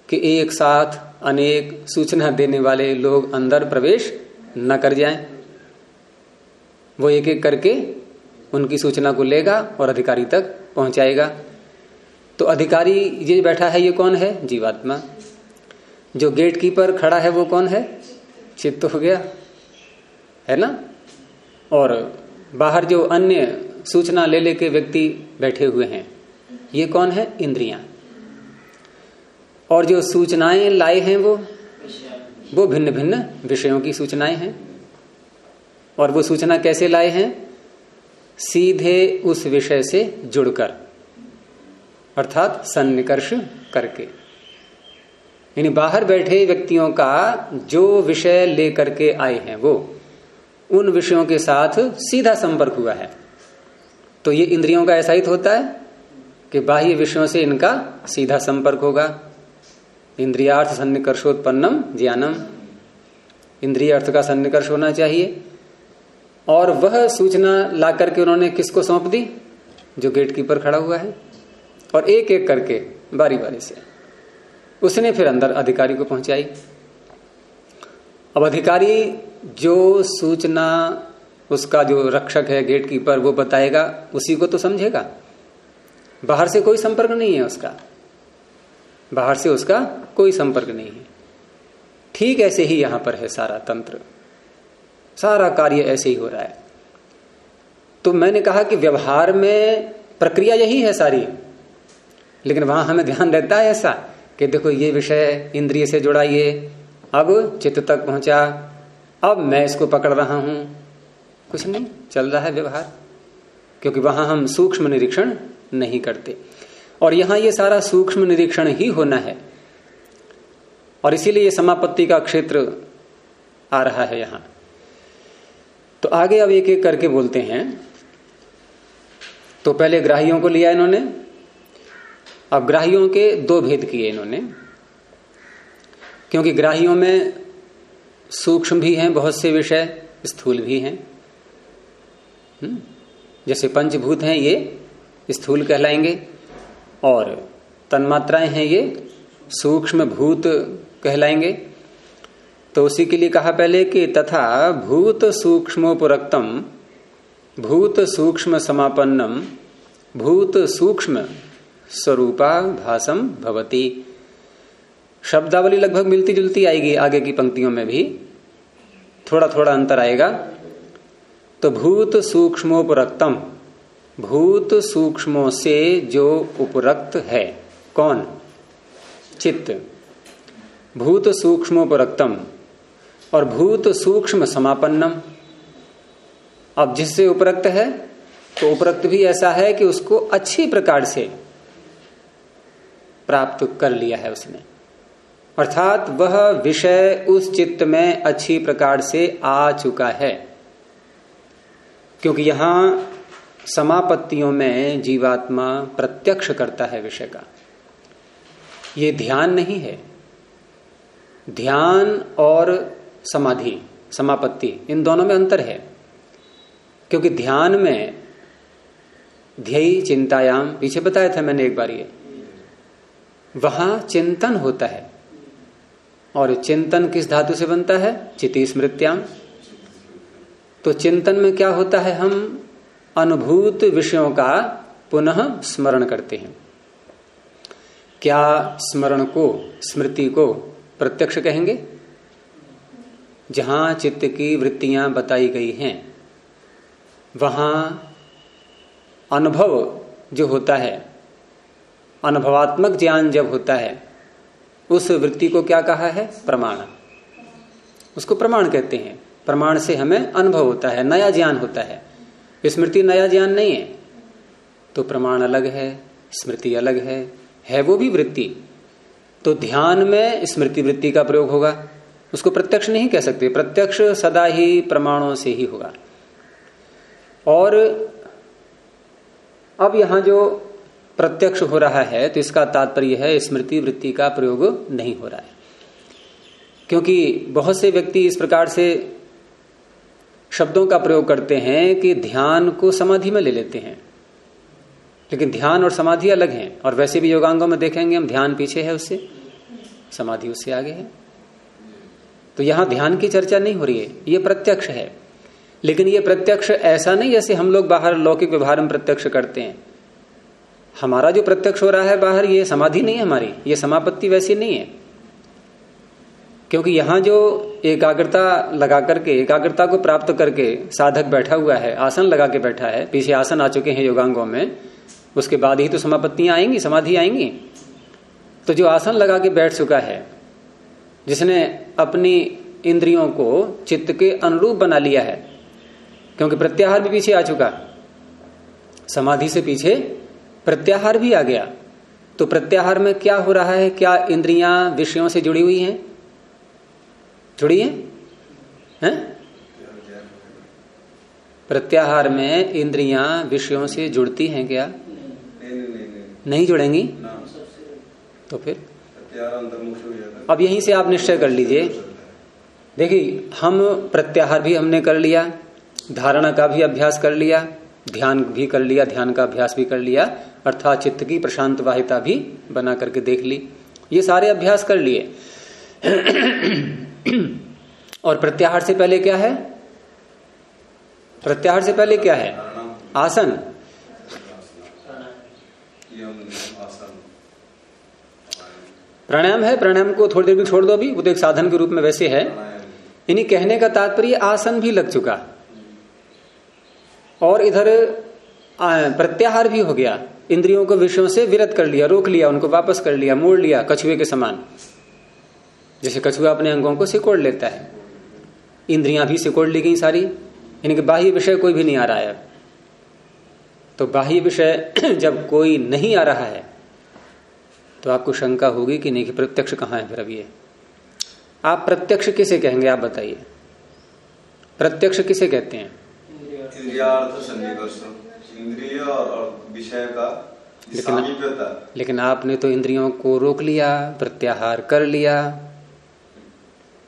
कि एक साथ अनेक सूचना देने वाले लोग अंदर प्रवेश न कर जाएँ। वो एक एक करके उनकी सूचना को लेगा और अधिकारी तक पहुंचाएगा। तो अधिकारी ये बैठा है, ये कौन है? जीवात्मा। जो गेट कीपर खड़ा है, वो कौन है? चित्त हो गया। है ना? और बाहर जो अन्य सूचना ले लेके व्यक्ति बैठे हुए हैं। ये कौन है? इंद्रियाँ। और जो सूचनाएँ लाए हैं वो? वो भिन्न भिन्न विषयों की सूचनाएँ हैं। और वो सूचना कैसे लाए हैं? सीधे उस विषय से जुड़कर, अर्थात सन्निकर्ष करके। यानी बाहर बैठे व्यक्तियों का जो विषय लेकर के आए हैं वो, उन विषयों के साथ सीधा संपर्क हुआ है। तो ये इंद्रियों का ऐसा ही तो होता है। कि बाह्य विषयों से इनका सीधा संपर्क होगा। इंद्रियार्थ सन्निकर्षोत्पन्नम ज्ञानम। इंद्रिय अर्थ का सन्निकर्ष होना चाहिए। और वह सूचना ला करके उन्होंने किसको सौंप दी? जो गेट कीपर खड़ा हुआ है। और एक एक करके बारी बारी से। उसने फिर अंदर अधिकारी को पहुंचाई। अब अधिकारी जो सूचना, उसका जो रक्षक है गेट कीपर वो बताएगा, उसी को तो समझेगा। बाहर से कोई संपर्क नहीं है उसका। बाहर से उसका कोई संपर्क नहीं है। ठीक ऐसे ही यहाँ पर है सारा तंत्र। सारा कार्य ऐसे ही हो रहा है। तो मैंने कहा कि व्यवहार में प्रक्रिया यही है सारी। लेकिन वहाँ हमें ध्यान रहता है ऐसा कि देखो ये विषय इंद्रिय से जुड़ा ये अब चित्त तक पहुँचा। अब मैं इसको पकड़ रहा हूँ। कुछ नहीं, चल रहा है व्यवहार। क्योंकि वहाँ हम सूक्ष्म निरीक्षण नहीं करते। और यहाँ ये सारा सूक्ष्म निरीक्षण ही होना है। और इसीलिए समापत्ति का क्षेत्र आ रहा है यहाँ। तो आगे अब एक एक करके बोलते हैं। तो पहले ग्राहियों को लिया इन्होंने। अब ग्राहियों के दो भेद किए इन्होंने। क्योंकि ग्राहियों में सूक्ष्म भी हैं, बहुत से विषय, स्थूल भी हैं। हम्म? जैसे पंचभूत हैं ये। स्थूल कहलाएँगे। और तन्मात्राएँ हैं ये सूक्ष्म भूत कहलाएँगे। तो उसी के लिए कहा पहले कि तथा भूत सूक्ष्मोपरक्तम, भूत सूक्ष्म समापन्नम भूत सूक्ष्म स्वरूपा भाषम भवती। शब्दावली लगभग मिलती जुलती आएगी आगे की पंक्तियों में भी। थोड़ा थोड़ा अंतर आएगा। तो भूत सूक्ष्मोपरक्तम भूत सूक्ष्मों से जो उपरक्त है। कौन? चित्त। भूत सूक्ष्मोपरक्तम और भूत सूक्ष्म समापन्नम। अब जिससे उपरक्त है तो उपरक्त भी ऐसा है कि उसको अच्छी प्रकार से प्राप्त कर लिया है उसने। अर्थात वह विषय उस चित्त में अच्छी प्रकार से आ चुका है। क्योंकि यहाँ समापत्तियों में जीवात्मा प्रत्यक्ष करता है विषय का। ये ध्यान नहीं है। ध्यान और समाधि, समापत्ति, इन दोनों में अंतर है। क्योंकि ध्यान में ध्यय, चिंतायाम, पीछे बताया था मैंने एक बार ये। वहाँ चिंतन होता है। और चिंतन किस धातु से बनता है? चिति स्मृत्याम। तो चिंतन में क्या होता है हम? अनुभूत विषयों का पुनः स्मरण करते हैं। क्या स्मरण को, स्मृति को प्रत्यक्ष कहेंगे? जहाँ चित्त की वृत्तियाँ बताई गई हैं, वहाँ अनुभव जो होता है, अनुभवात्मक ज्ञान जब होता है, उस वृत्ति को क्या कहा है? प्रमाण। उसको प्रमाण कहते हैं। प्रमाण से हमें अनुभव होता है, नया ज्ञान होता है। स्मृति नया ज्ञान नहीं है। तो प्रमाण अलग है, स्मृति अलग है है वो भी वृत्ति। तो ध्यान में स्मृति वृत्ति का प्रयोग होगा। उसको प्रत्यक्ष नहीं कह सकते, प्रत्यक्ष सदा ही प्रमाणों से ही होगा। और अब यहाँ जो प्रत्यक्ष हो रहा है तो इसका तात्पर्य है, स्मृति वृत्ति का प्रयोग नहीं हो रहा है। क्योंकि बहुत से व्यक्ति इस प्रकार से शब्दों का प्रयोग करते हैं कि ध्यान को समाधि में ले लेते हैं। लेकिन ध्यान और समाधि अलग हैं, और वैसे भी योगांगों में देखेंगे हम, ध्यान पीछे है उससे, समाधि उससे आगे है। तो यहाँ ध्यान की चर्चा नहीं हो रही है, ये प्रत्यक्ष है। लेकिन ये प्रत्यक्ष ऐसा नहीं जैसे हम लोग बाहर लौकिक व्यवहार में प्रत्यक्ष करते हैं। हमारा जो प्रत्यक्ष हो रहा है बाहर, ये समाधि नहीं है हमारी, ये समापत्ति वैसी नहीं है। क्योंकि यहाँ जो एकाग्रता लगा करके, एकाग्रता को प्राप्त करके साधक बैठा हुआ है, आसन लगा के बैठा है, पीछे आसन आ चुके हैं योगांगों में, उसके बाद ही तो समापत्तियाँ आएँगी, समाधि आएँगी। तो जो आसन लगा के बैठ चुका है, जिसने अपनी इंद्रियों को चित्त के अनुरूप बना लिया है, क्योंकि प्रत्याहार भी पीछे आ चुका, समाधि से पीछे प्रत्याहार भी आ गया तो प्रत्याहार में क्या हो रहा है, क्या इंद्रियाँ, विषयों से जुड़ी हुई हैं? जुड़ी हैं? हैं प्रत्याहार में इंद्रियाँ विषयों से जुड़ती हैं क्या?
नहीं नहीं नहीं नहीं
जुड़ेंगी? तो फिर? अब यहीं से आप निश्चय कर लीजिए। देखिए, हम प्रत्याहार भी हमने कर लिया, धारणा का भी अभ्यास कर लिया, ध्यान भी कर लिया, ध्यान का अभ्यास भी कर लिया, अर्थात चित्त की प्रशांत वाहिता भी बना करके देख ली। ये सारे अभ्यास कर लिए। और प्रत्याहार से पहले क्या है? प्रत्याहार से पहले क्या है? आसन। प्राणायाम है? प्राणायाम को थोड़ी देर भी छोड़ दो अभी। वो तो एक साधन के रूप में वैसे है। इन्हीं कहने का तात्पर्य, आसन भी लग चुका। और इधर प्रत्याहार भी हो गया। इंद्रियों को विषयों से विरत कर लिया, रोक लिया, उनको वापस कर लिया, मोड़ लिया, कछुए के समान। जैसे कछुआ अपने अंगों को सिकोड़ लेता है। इंद्रियाँ भी सिकोड़ ली गई सारी। यानी कि बाह्य विषय कोई भी नहीं आ रहा है। तो बाह्य विषय जब कोई नहीं आ रहा है तो आपको शंका होगी कि नहीं कि प्रत्यक्ष कहाँ है फिर अब ये? आप प्रत्यक्ष किसे कहेंगे आप बताइए। प्रत्यक्ष किसे कहते हैं? लेकिन- लेकिन आपने तो इंद्रियों को रोक लिया प्रत्याहार कर लिया।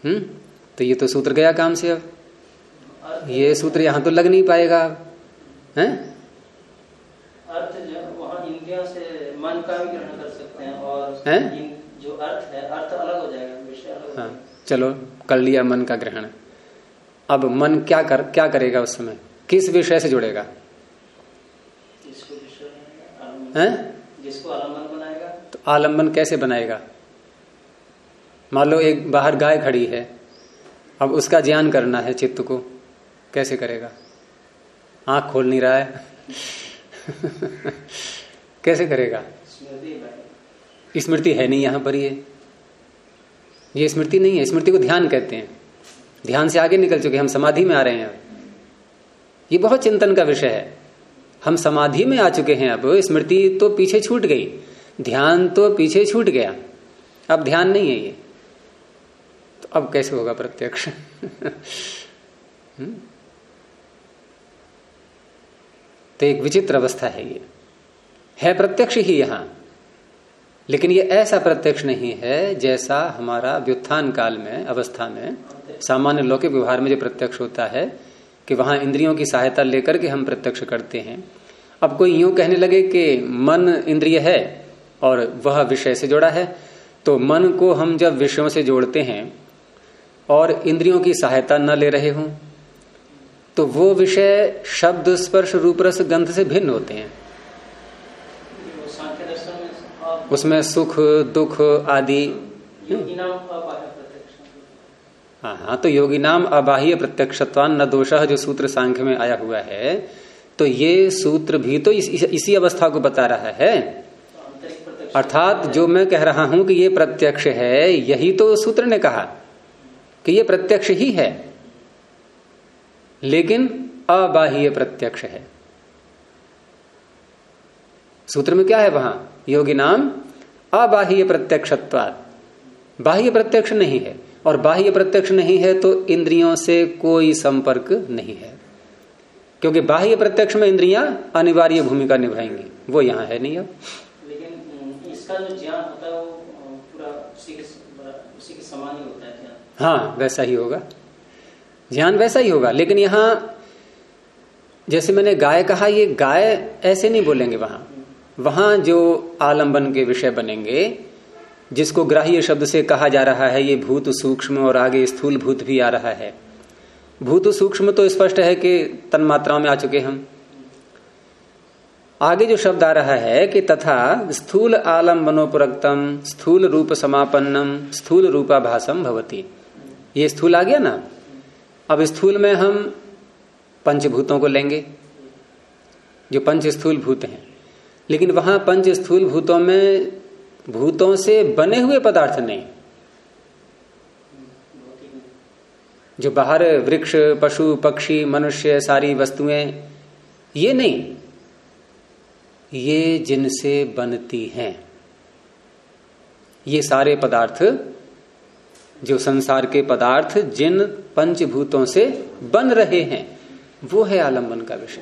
हम्म? तो ये तो सूत्र गया काम से अब। ये सूत्र यहाँ तो लग नहीं पाएगा हैं?
अर्थ जो वहाँ इंद्रियों से मन का भी ग्रहण कर सकते हैं और
हैं?
जो अर्थ है अर्थ अलग हो जाएगा विषय अलग हो
चलो कर लिया मन का ग्रहण। अब मन क्या कर क्या करेगा उस समय? किस विषय से जुड़ेगा?
जिसको विषय बनाएगा, आलम्बन- जिसको आलंबन बनाएगा।
तो आलंबन कैसे बनाएगा? मान लो एक बाहर गाय खड़ी है अब उसका ज्ञान करना है चित्त को कैसे करेगा? आँख खोल नहीं रहा है। कैसे करेगा?
स्मृति
है नहीं यहाँ पर ये। ये स्मृति नहीं है स्मृति को ध्यान कहते हैं। ध्यान से आगे निकल चुके हम समाधि में आ रहे हैं अब। ये बहुत चिंतन का विषय है। हम समाधि में आ चुके हैं अब स्मृति तो पीछे छूट गई। ध्यान तो पीछे छूट गया। अब ध्यान नहीं है ये। अब कैसे होगा प्रत्यक्ष? हम्म? तो एक विचित्र अवस्था है ये। है प्रत्यक्ष ही यहाँ, लेकिन ये ऐसा प्रत्यक्ष नहीं है जैसा हमारा व्युत्थान काल में, अवस्था में, सामान्य लौकिक व्यवहार में जो प्रत्यक्ष होता है कि वहाँ इंद्रियों की सहायता लेकर के हम प्रत्यक्ष करते हैं। अब कोई यूँ कहने लगे कि मन इंद्रिय है और वह विषय से जुड़ा है तो मन को हम जब विषयों से जोड़ते हैं और इंद्रियों की सहायता न ले रहे हों तो वो विषय शब्द स्पर्श रूप रस गंध से भिन्न होते हैं। उसमें सुख दुख आदि हाँ हाँ तो योगी नाम अबाह्य प्रत्यक्षत्वान न दोष जो सूत्र सांख्य में आया हुआ है तो ये सूत्र भी तो इस, इस, इसी अवस्था को बता रहा है।
तो
अर्थात जो मैं कह रहा हूँ कि ये प्रत्यक्ष है यही तो सूत्र ने कहा। कि ये प्रत्यक्ष ही है, लेकिन अबाह्य प्रत्यक्ष है। सूत्र में क्या है वहाँ? योगी नाम अबाह्य प्रत्यक्षत्वाद बाह्य प्रत्यक्ष नहीं है, और बाह्य प्रत्यक्ष नहीं है तो इंद्रियों से कोई संपर्क नहीं है, क्योंकि बाह्य प्रत्यक्ष में इंद्रियाँ अनिवार्य भूमिका निभाएँगी। वो यहाँ है नहीं अब।
लेकिन, इसका जो ज्ञान होता है वो ही
वैसा ही होगा। ध्यान वैसा ही होगा, लेकिन यहाँ जैसे मैंने गाय कहा, ये गाय ऐसे नहीं बोलेंगे वहाँ। वहाँ जो आलंबन के विषय बनेंगे, जिसको ग्राह्य शब्द से कहा जा रहा है, ये भूत सूक्ष्म और आगे स्थूल भूत भी आ रहा है। भूत सूक्ष्म तो स्पष्ट है कि तन्मात्राओं में आ चुके हम। आगे जो शब्द आ रहा है कि तथा स्थूल आलम्बनोपरक्तम स्थूल रूप समापन्नम, स्थूल रूपाभासम भवती। ये स्थूल आ गया ना? अब स्थूल में हम पंचभूतों को लेंगे, जो पंच स्थूल भूत हैं। लेकिन वहाँ पंच स्थूल भूतों में भूतों से बने हुए पदार्थ नहीं। जो बाहर वृक्ष, पशु, पक्षी, मनुष्य, सारी वस्तुएँ, ये नहीं। ये जिनसे बनती हैं। ये सारे पदार्थ जो संसार के पदार्थ जिन पंचभूतों से बन रहे हैं वो है आलंबन का विषय।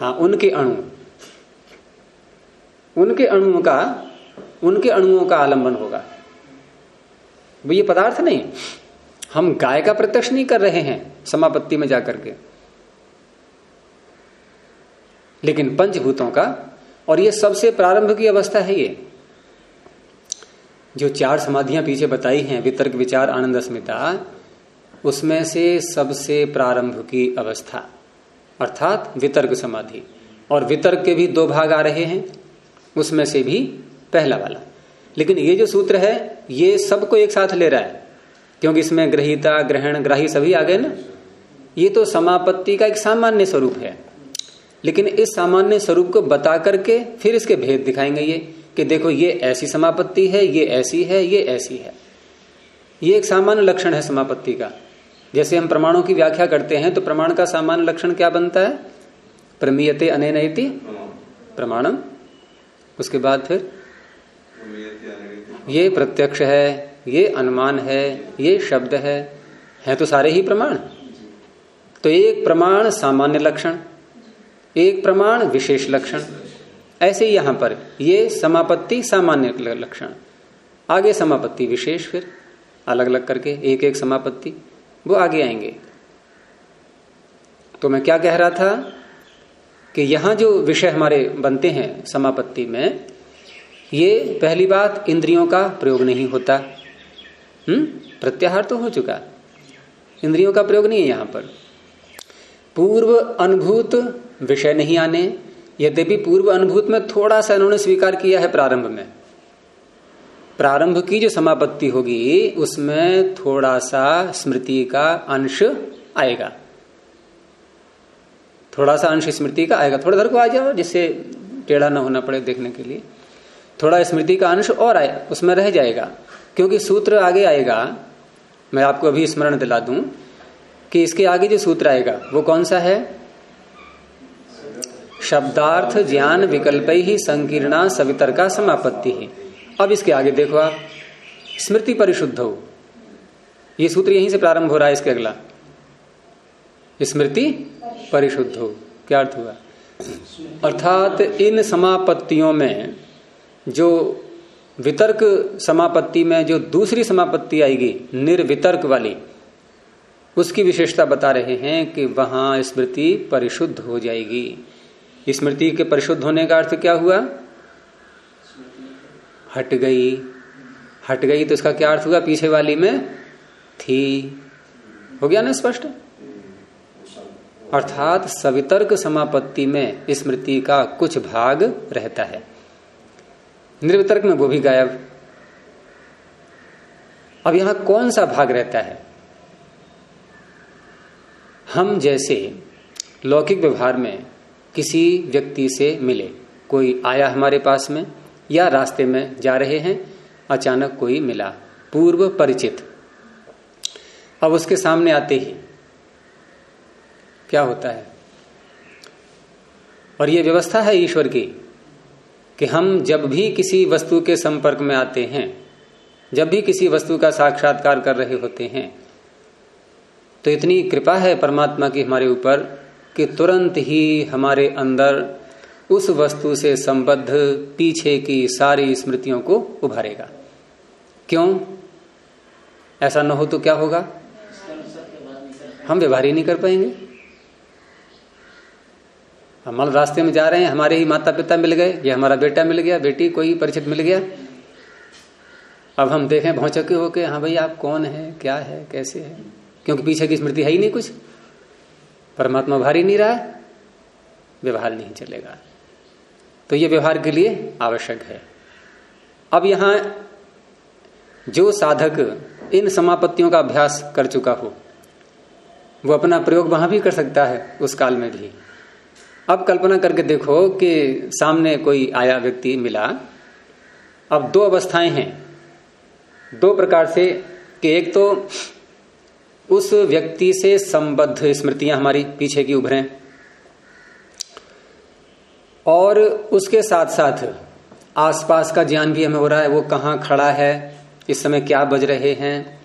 हाँ उनके अणु। उनके अणुओं का उनके अणुओं का आलंबन होगा। वो ये पदार्थ नहीं हम गाय का प्रत्यक्ष नहीं कर रहे हैं समापत्ति में जाकर के। लेकिन पंचभूतों का, और ये सबसे प्रारंभ की अवस्था है ये। जो चार समाधियाँ पीछे बताई हैं, वितर्क, विचार, आनंद स्मिता उसमें से सबसे प्रारंभ की अवस्था, अर्थात वितर्क समाधि। और वितर्क के भी दो भाग आ रहे हैं, उसमें से भी पहला वाला। लेकिन ये जो सूत्र है, ये सबको एक साथ ले रहा है, क्योंकि इसमें ग्रहिता, ग्रहण, ग्राही सभी आ गए ना। ये तो समापत्ति का एक सामान्य स्वरूप है। लेकिन इस सामान्य स्वरूप को बता करके फिर इसके भेद दिखाएँगे ये, कि देखो ये ऐसी समापत्ति है, ये ऐसी है, ये ऐसी है। ये एक सामान्य लक्षण है समापत्ति का। जैसे हम प्रमाणों की व्याख्या करते हैं तो प्रमाण का सामान्य लक्षण क्या बनता है? प्रमीयते अनेनति प्रमाणम। उसके बाद फिर? ये प्रत्यक्ष है, ये अनुमान है, ये शब्द है है तो सारे ही प्रमाण? तो एक प्रमाण सामान्य लक्षण। एक प्रमाण विशेष लक्षण। ऐसे यहाँ पर ये समापत्ति सामान्य लक्षण। आगे समापत्ति विशेष फिर अलग अलग करके एक एक समापत्ति, वो आगे आएँगे। तो मैं क्या कह रहा था कि यहाँ जो विषय हमारे बनते हैं समापत्ति में, ये पहली बात इंद्रियों का प्रयोग नहीं होता। हम्म? प्रत्याहार तो हो चुका। इंद्रियों का प्रयोग नहीं है यहाँ पर। पूर्व अनुभूत विषय नहीं आने, यद्यपि पूर्व अनुभूत में थोड़ा सा इन्होंने स्वीकार किया है प्रारंभ में। प्रारंभ की जो समापत्ति होगी, उसमें थोड़ा सा स्मृति का अंश आएगा। थोड़ा सा अंश स्मृति का आएगा। थोड़ा देर को आ जाओ, जिससे टेढ़ा ना होना पड़े देखने के लिए। थोड़ा स्मृति का अंश और आए, उसमें रह जाएगा। क्योंकि सूत्र आगे आएगा, मैं आपको अभी स्मरण दिला दूँ कि इसके आगे जो सूत्र आएगा, वो कौन सा है? शब्दार्थ, ज्ञान, विकल्प ही संकीर्णा सवितर का समापत्ति है। अब इसके आगे देखो आप। स्मृति परिशुद्ध हो। ये सूत्र यहीं से प्रारंभ हो रहा है इसके अगला। स्मृति परिशुद्ध हो। क्या अर्थ हुआ? अर्थात इन समापत्तियों में जो वितर्क समापत्ति में जो दूसरी समापत्ति आएगी, निर्वितर्क वाली, उसकी विशेषता बता रहे हैं कि वहाँ स्मृति परिशुद्ध हो जाएगी। स्मृति के परिशुद्ध होने का अर्थ क्या हुआ? हट गई। हट गई तो इसका क्या अर्थ हुआ? पीछे वाली में थी। हो गया ना स्पष्ट? अर्थात सवितर्क समापत्ति में स्मृति का कुछ भाग रहता है। निर्वितर्क में वो भी गायब। अब यहाँ कौन सा भाग रहता है? हम जैसे लौकिक व्यवहार में किसी व्यक्ति से मिले। कोई आया हमारे पास में या रास्ते में जा रहे हैं, अचानक कोई मिला। पूर्व परिचित। अब उसके सामने आते ही क्या होता है? और ये व्यवस्था है ईश्वर की कि हम जब भी किसी वस्तु के संपर्क में आते हैं, जब भी किसी वस्तु का साक्षात्कार कर रहे होते हैं तो इतनी कृपा है परमात्मा की हमारे ऊपर कि तुरंत ही हमारे अंदर उस वस्तु से संबद्ध पीछे की सारी स्मृतियों को उभारेगा। क्यों? ऐसा न हो तो क्या होगा? हम व्यवहार ही नहीं कर पाएँगे। हम रास्ते में जा रहे हैं, हमारे ही माता पिता मिल गए, या हमारा बेटा मिल गया, बेटी, कोई परिचित मिल गया। अब हम देखें भौचके होके हाँ भाई, आप कौन है, क्या है, कैसे है? क्योंकि पीछे की स्मृति है ही नहीं कुछ। परमात्मा भारी नहीं रहा व्यवहार नहीं चलेगा। तो ये व्यवहार के लिए आवश्यक है। अब यहाँ जो साधक इन समापत्तियों का अभ्यास कर चुका हो, वो अपना प्रयोग वहाँ भी कर सकता है, उस काल में भी। अब कल्पना करके देखो कि सामने कोई आया व्यक्ति मिला। अब दो अवस्थाएँ हैं। दो प्रकार से कि एक तो उस व्यक्ति से संबद्ध स्मृतियाँ हमारी पीछे की उभरें। और उसके साथ साथ आसपास का ज्ञान भी हमें हो रहा है, वो कहाँ खड़ा है, इस समय क्या बज रहे हैं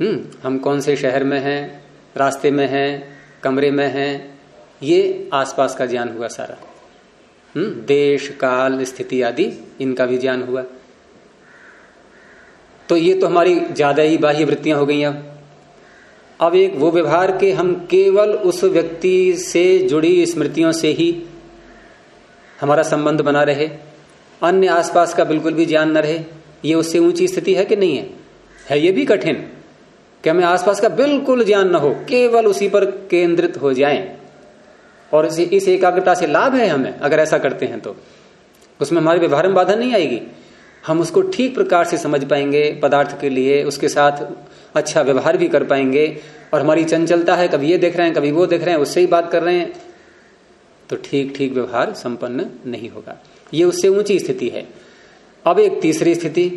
हम्म हम कौन से शहर में हैं, रास्ते में हैं, कमरे में हैं, ये आसपास का ज्ञान हुआ सारा। हम्म देश, काल, स्थिति आदि, इनका भी ज्ञान हुआ। तो ये तो हमारी ज़्यादा ही बाह्य वृत्तियाँ हो गई अब अब एक वो व्यवहार के हम केवल उस व्यक्ति से जुड़ी स्मृतियों से ही हमारा संबंध बना रहे, अन्य आसपास का बिल्कुल भी ज्ञान न रहे, ये उससे ऊँची स्थिति है कि नहीं है? है ये भी कठिन कि हमें आसपास का बिल्कुल ज्ञान न हो, केवल उसी पर केंद्रित हो जाएँ। और इस एकाग्रता से लाभ है हमें, अगर ऐसा करते हैं तो। उसमें हमारे व्यवहार में बाधा नहीं आएगी। हम उसको ठीक प्रकार से समझ पाएँगे पदार्थ के लिए, उसके साथ अच्छा व्यवहार भी कर पाएँगे और हमारी चंचलता है, कभी ये देख रहे हैं, कभी वो देख रहे हैं, उससे ही बात कर रहे हैं। तो ठीक ठीक व्यवहार संपन्न नहीं होगा। ये उससे ऊँची स्थिति है। अब एक तीसरी स्थिति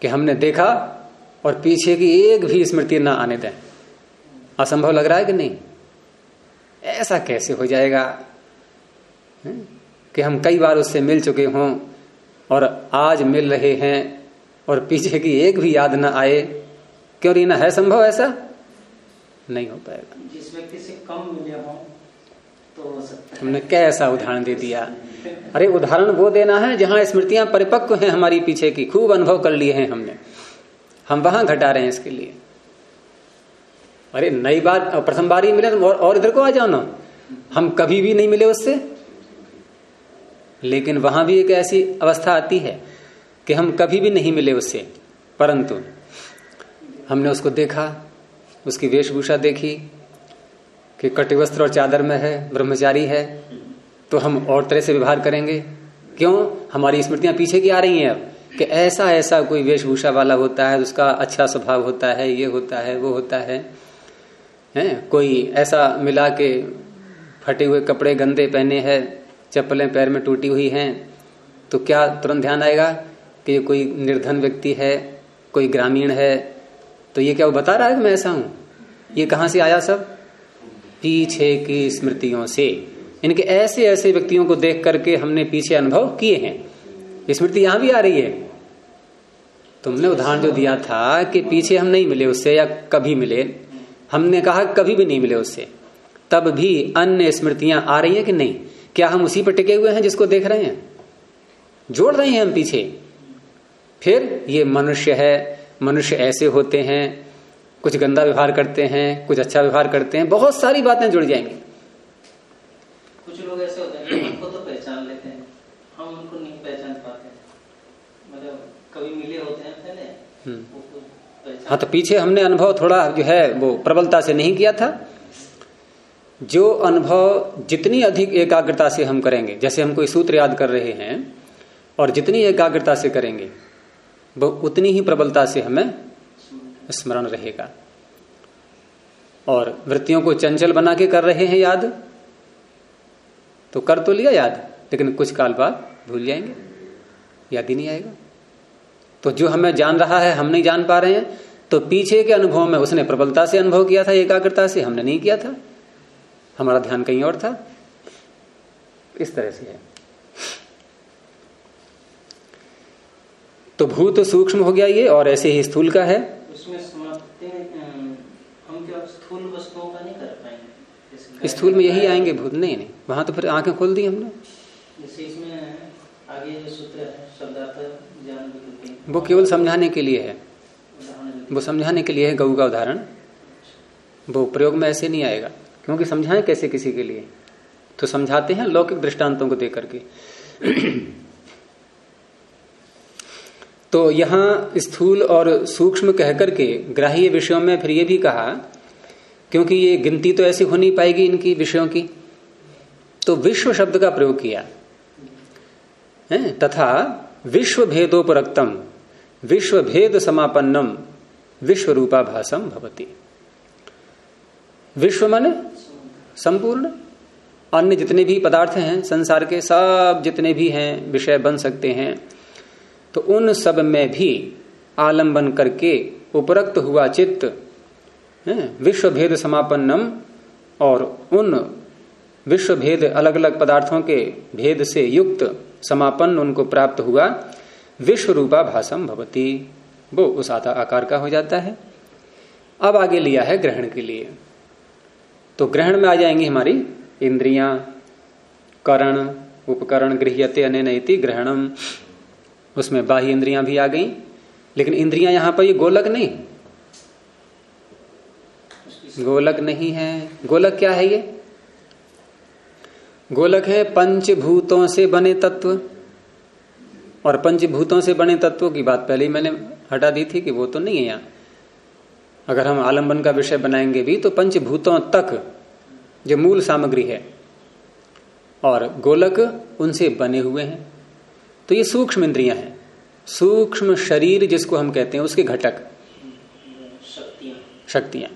कि हमने देखा और पीछे की एक भी स्मृति ना आने दें। असंभव लग रहा है कि नहीं? ऐसा कैसे हो जाएगा? कि हम कई बार उससे मिल चुके हों और आज मिल रहे हैं और पीछे की एक भी याद ना आए क्यों रीना है संभव ऐसा? नहीं हो पाएगा।
जिस व्यक्ति से कम मिले हों तो
हमने कैसा उदाहरण दे दिया? अरे उदाहरण वो देना है जहाँ स्मृतियाँ परिपक्व हैं हमारी पीछे की खूब अनुभव कर लिए हैं हमने। हम वहाँ घटा रहे हैं इसके लिए। अरे नई बात प्रथम बार ही मिले तो और, और इधर को आ जाओ ना। हम कभी भी नहीं मिले उससे। लेकिन वहाँ भी एक ऐसी अवस्था आती है। कि हम कभी भी नहीं मिले उससे। परंतु हमने उसको देखा, उसकी वेशभूषा देखी कि कटिवस्त्र और चादर में है, ब्रह्मचारी है तो हम और तरह से व्यवहार करेंगे। क्यों? हमारी स्मृतियाँ पीछे की आ रही हैं अब, कि ऐसा ऐसा कोई वेशभूषा वाला होता है, उसका अच्छा स्वभाव होता है, ये होता है, वो होता है। हैं? कोई ऐसा मिला के फटे हुए कपड़े गंदे पहने हैं, चप्पलें पैर में टूटी हुई हैं तो क्या तुरंत ध्यान आएगा? कि कोई निर्धन व्यक्ति है, कोई ग्रामीण है तो ये क्या वो बता रहा है कि मैं ऐसा हूँ? ये कहाँ से आया सब? पीछे की स्मृतियों से। इनके ऐसे ऐसे व्यक्तियों को देख करके हमने पीछे अनुभव किए हैं। स्मृति यहाँ भी आ रही है। तुमने उदाहरण जो दिया था कि पीछे हम नहीं मिले उससे या कभी मिले, हमने कहा कभी भी नहीं मिले उससे, तब भी अन्य स्मृतियाँ आ रही हैं कि नहीं? क्या हम उसी पर टिके हुए हैं जिसको देख रहे हैं? जोड़ रहे हैं हम पीछे। फिर ये मनुष्य है मनुष्य ऐसे होते हैं कुछ गंदा व्यवहार करते हैं कुछ अच्छा व्यवहार करते हैं बहुत सारी बातें जुड़ जाएँगी।
कुछ लोग ऐसे होते हैं उनको तो पहचान लेते हैं हम उनको नहीं पहचान पाते। मतलब कभी मिले होते हैं पहले
हम्म। हाँ तो पीछे हमने अनुभव थोड़ा जो है वो प्रबलता से नहीं किया था। जो अनुभव जितनी अधिक एकाग्रता से हम करेंगे जैसे हम कोई सूत्र याद कर रहे हैं और जितनी एकाग्रता से करेंगे वो उतनी ही प्रबलता से हमें स्मरण रहेगा। और वृत्तियों को चंचल बना के कर रहे हैं याद तो कर तो लिया याद, लेकिन कुछ काल बाद भूल जाएँगे, याद ही नहीं आएगा। तो जो हमें जान रहा है, हम नहीं जान पा रहे हैं तो पीछे के अनुभव में उसने प्रबलता से अनुभव किया था, एकाग्रता से, हमने नहीं किया था। हमारा ध्यान कहीं और था। इस तरह से है। तो भूत सूक्ष्म हो गया ये और ऐसे ही स्थूल का है।
स्थूल
में यही आएँगे भूत? नहीं नहीं। वहाँ तो फिर आँखें खोल दी हमने। वो केवल समझाने के लिए है। वो समझाने के लिए है गऊ का उदाहरण। वो प्रयोग में ऐसे नहीं आएगा। क्योंकि समझाएँ कैसे किसी के लिए? तो समझाते हैं लौकिक दृष्टांतों को देकर के तो यहाँ स्थूल और सूक्ष्म कहकर के ग्राह्य विषयों में फिर ये भी कहा, क्योंकि ये गिनती तो ऐसी हो नहीं पाएगी इनकी विषयों की। तो विश्व शब्द का प्रयोग किया। है, तथा विश्व भेदोपरक्तम विश्व भेद समापन्नम विश्व रूपाभासम भवती। विश्व माने संपूर्ण, अन्य जितने भी पदार्थ हैं, संसार के सब जितने भी हैं, विषय बन सकते हैं तो उन सब में भी आलंबन करके उपरक्त हुआ चित्त विश्व भेद समापन्नम और उन विश्व भेद अलग अलग पदार्थों के भेद से युक्त समापन उनको प्राप्त हुआ विश्व रूपा भाषम भवती। वो उस आकार का हो जाता है। अब आगे लिया है ग्रहण के लिए। तो ग्रहण में आ जाएँगी हमारी इंद्रियाँ, करण, उपकरण गृहते अनैति ग्रहणम। उसमें बाह्य इंद्रियाँ भी आ गई, लेकिन इंद्रियाँ यहाँ पर ये गोलक नहीं। गोलक नहीं है। गोलक क्या है ये? गोलक है पंचभूतों से बने तत्व। और पंचभूतों से बने तत्वों की बात पहले ही मैंने हटा दी थी कि वो तो नहीं है यहाँ। अगर हम आलंबन का विषय बनाएँगे भी तो पंचभूतों तक जो मूल सामग्री है, और गोलक उनसे बने हुए हैं। तो ये सूक्ष्म इंद्रियाँ हैं। सूक्ष्म शरीर जिसको हम कहते हैं उसके घटक। शक्तियाँ।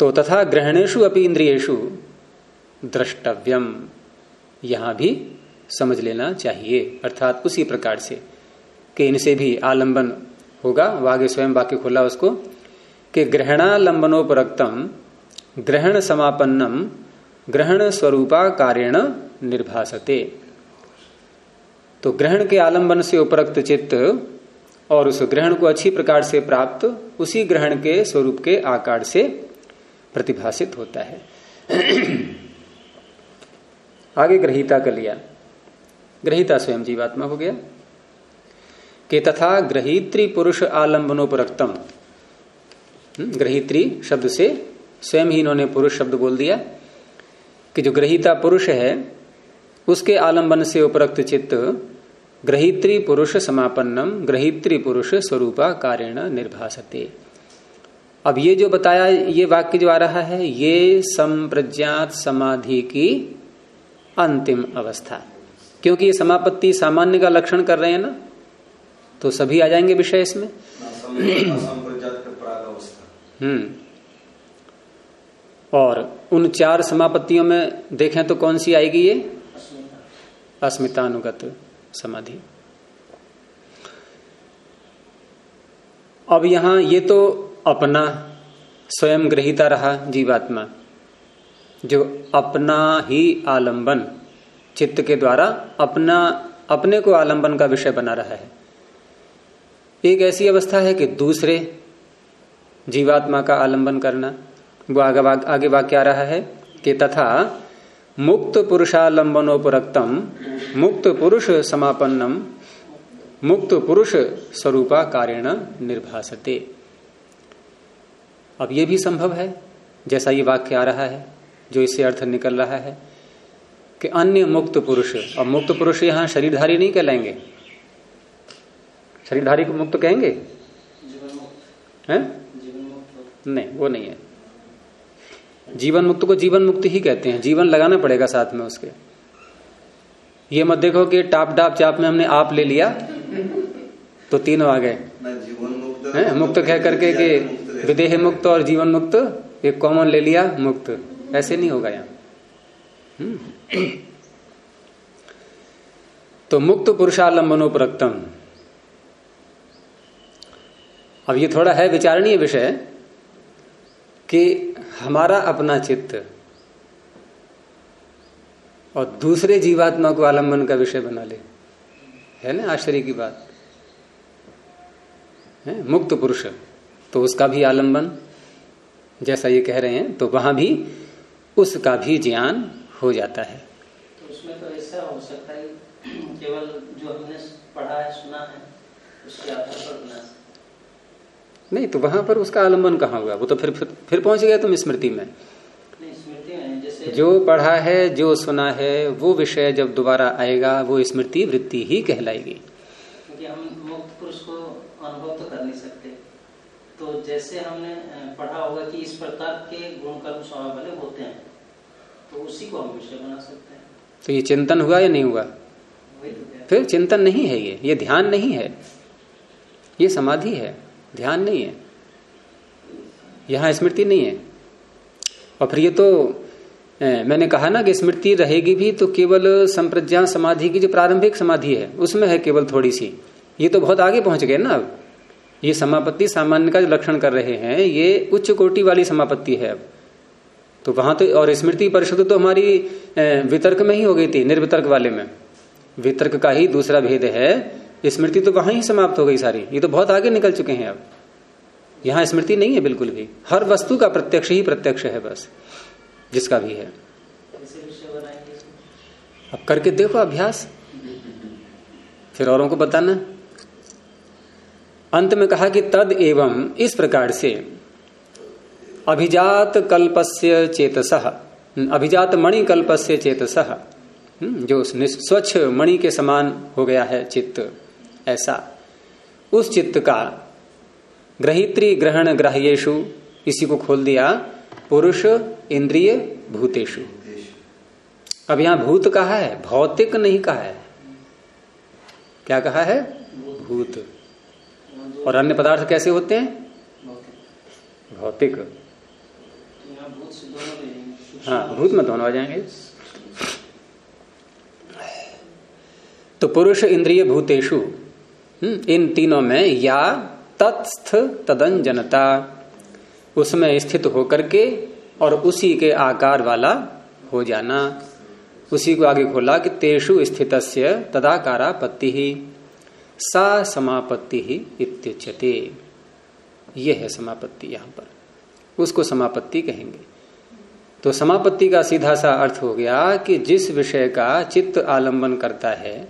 तो तथा ग्रहणेशु अपनी इंद्रियेशु द्रष्टव्यम यहाँ भी समझ लेना चाहिए। अर्थात उसी प्रकार से कि इनसे भी आलंबन होगा वागे स्वयं वाक्य खुला उसको कि ग्रहणालंबनोपरक्तम ग्रहण समापन्नम ग्रहण स्वरूपा कार्यण निर्भासते। तो ग्रहण के आलंबन से उपरक्त चित्त और उस ग्रहण को अच्छी प्रकार से प्राप्त उसी ग्रहण के स्वरूप के आकार से प्रतिभाषित होता है। आगे ग्रहिता कर लिया। ग्रहिता स्वयं जीवात्मा हो गया। कि तथा ग्रहित्री पुरुष आलंबनोपरक्तम। हम्म, ग्रहित्री शब्द से स्वयं ही इन्होंने पुरुष शब्द बोल दिया कि जो ग्रहिता पुरुष है उसके आलंबन से उपरक्त चित्त, ग्रहित्री पुरुष समापन्नम, ग्रहित्री पुरुष स्वरूपा कार्यण निर्भासते। अब ये जो बताया, ये वाक्य जो आ रहा है, ये संप्रज्ञात समाधि की अंतिम अवस्था। क्योंकि ये समापत्ति सामान्य का लक्षण कर रहे हैं ना तो सभी आ जाएँगे विषय इसमें। हम्म। और उन चार समापत्तियों में देखें तो कौन सी आएगी ये? अस्मितानुगत समाधि। अब यहाँ ये तो अपना स्वयं ग्रहिता रहा जीवात्मा, जो अपना ही आलंबन चित्त के द्वारा अपना, अपने को आलंबन का विषय बना रहा है। एक ऐसी अवस्था है कि दूसरे जीवात्मा का आलंबन करना, वो आगे आगे वाक्य आ रहा है कि तथा मुक्त पुरुषालंबनोपरक्तम मुक्त पुरुष समापन्नम मुक्त पुरुष स्वरूपा कार्यण निर्भासते। अब ये भी संभव है, जैसा ये वाक्य आ रहा है, जो इससे अर्थ निकल रहा है, कि अन्य मुक्त पुरुष और मुक्त पुरुष यहाँ शरीरधारी नहीं कहलाएँगे। शरीरधारी को मुक्त कहेंगे? हैं? नहीं, वो नहीं है। जीवन मुक्त को जीवन मुक्त ही कहते हैं। जीवन लगाना पड़ेगा साथ में उसके। ये मत देखो कि टाप डाप चाप में हमने आप ले लिया तो तीनों आ गए। मुक्त कह करके कि विदेह मुक्त और जीवन मुक्त एक कॉमन ले लिया मुक्त। ऐसे नहीं होगा यहाँ। हम्म। तो मुक्त पुरुषालंबनोपरक्तम। अब ये थोड़ा है विचारणीय विषय कि हमारा अपना चित्त और दूसरे जीवात्मा को आलंबन का विषय बना ले। है ना? आश्चर्य की बात। है? मुक्त पुरुष। तो उसका भी आलंबन जैसा ये कह रहे हैं तो वहाँ भी उसका भी ज्ञान हो जाता है।
तो उसमें तो ऐसा हो सकता है केवल जो हमने पढ़ा है, सुना है, उसके आधार पर बना
नहीं तो वहाँ पर उसका आलंबन कहाँ हुआ? वो तो फिर फिर, फिर पहुँच गया तुम स्मृति में। जो पढ़ा है जो सुना है वो विषय जब दोबारा आएगा वो स्मृति वृत्ति ही कहलाएगी।
क्योंकि हम मुक्त पुरुष को अनुभव तो कर नहीं सकते। तो जैसे हमने पढ़ा होगा कि इस प्रकार के गुण कर्म स्वभाव वाले होते हैं तो उसी को हम विषय बना सकते हैं।
तो ये चिंतन हुआ या नहीं हुआ?
तो
फिर चिंतन नहीं है ये ये ध्यान नहीं है। ये समाधि है। ध्यान नहीं है। यहाँ स्मृति नहीं है। और फिर ये तो मैंने कहा ना कि स्मृति रहेगी भी तो केवल संप्रज्ञा समाधि की जो प्रारंभिक समाधि है, उसमें है केवल थोड़ी सी ये तो बहुत आगे पहुँच गए ना अब। ये समापत्ति सामान्य का जो लक्षण कर रहे हैं, ये उच्च कोटि वाली समापत्ति है अब। तो वहाँ तो और स्मृति परिषद तो हमारी वितर्क में ही हो गई थी, निर्वितर्क वाले में। वितर्क का ही दूसरा भेद है स्मृति तो वहाँ ही समाप्त हो गई सारी। ये तो बहुत आगे निकल चुके हैं अब। यहाँ स्मृति नहीं है बिल्कुल भी। हर वस्तु का प्रत्यक्ष ही प्रत्यक्ष है बस जिसका भी है। अब करके देखो अभ्यास। फिर औरों को बताना। अंत में कहा कि तद एवं इस प्रकार से अभिजात कल्पस्य चेतस अभिजात मणि कल्पस्य चेतस हम्म, जो स्वच्छ मणि के समान हो गया है चित्त। ऐसा। उस चित्त का ग्रहित्री ग्रहण ग्राह्येशु इसी को खोल दिया, पुरुष, इंद्रिय भूतेशु अब यहाँ भूत कहा है, भौतिक नहीं कहा है। क्या कहा है? भूत। और अन्य पदार्थ कैसे होते हैं? भौतिक। हाँ भूत में दोनों आ जाएँगे। तो पुरुष, इंद्रिय भूतेशु इन तीनों में या तत्स्थ तदन जनता उसमें स्थित होकर के और उसी के आकार वाला हो जाना। उसी को आगे खोला कि तेषु स्थित तदाकारापत्ति ही, सा समापत्ति ही इत्युच्यते। यह है समापत्ति यहाँ पर। उसको समापत्ति कहेंगे। तो समापत्ति का सीधा सा अर्थ हो गया कि जिस विषय का चित्त आलंबन करता है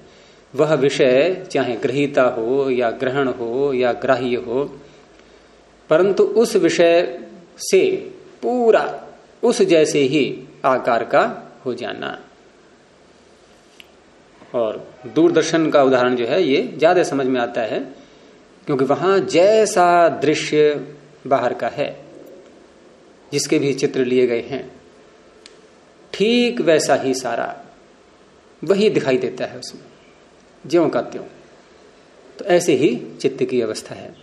वह विषय चाहे ग्रहिता हो या ग्रहण हो या ग्राह्य हो, परंतु उस विषय से पूरा उस जैसे ही आकार का हो जाना। और दूरदर्शन का उदाहरण जो है, ये ज़्यादा समझ में आता है, क्योंकि वहाँ जैसा दृश्य बाहर का है, जिसके भी चित्र लिए गए हैं, ठीक वैसा ही सारा वही दिखाई देता है उसमें। ज्यो का त्यों तो ऐसे ही चित्त की अवस्था है।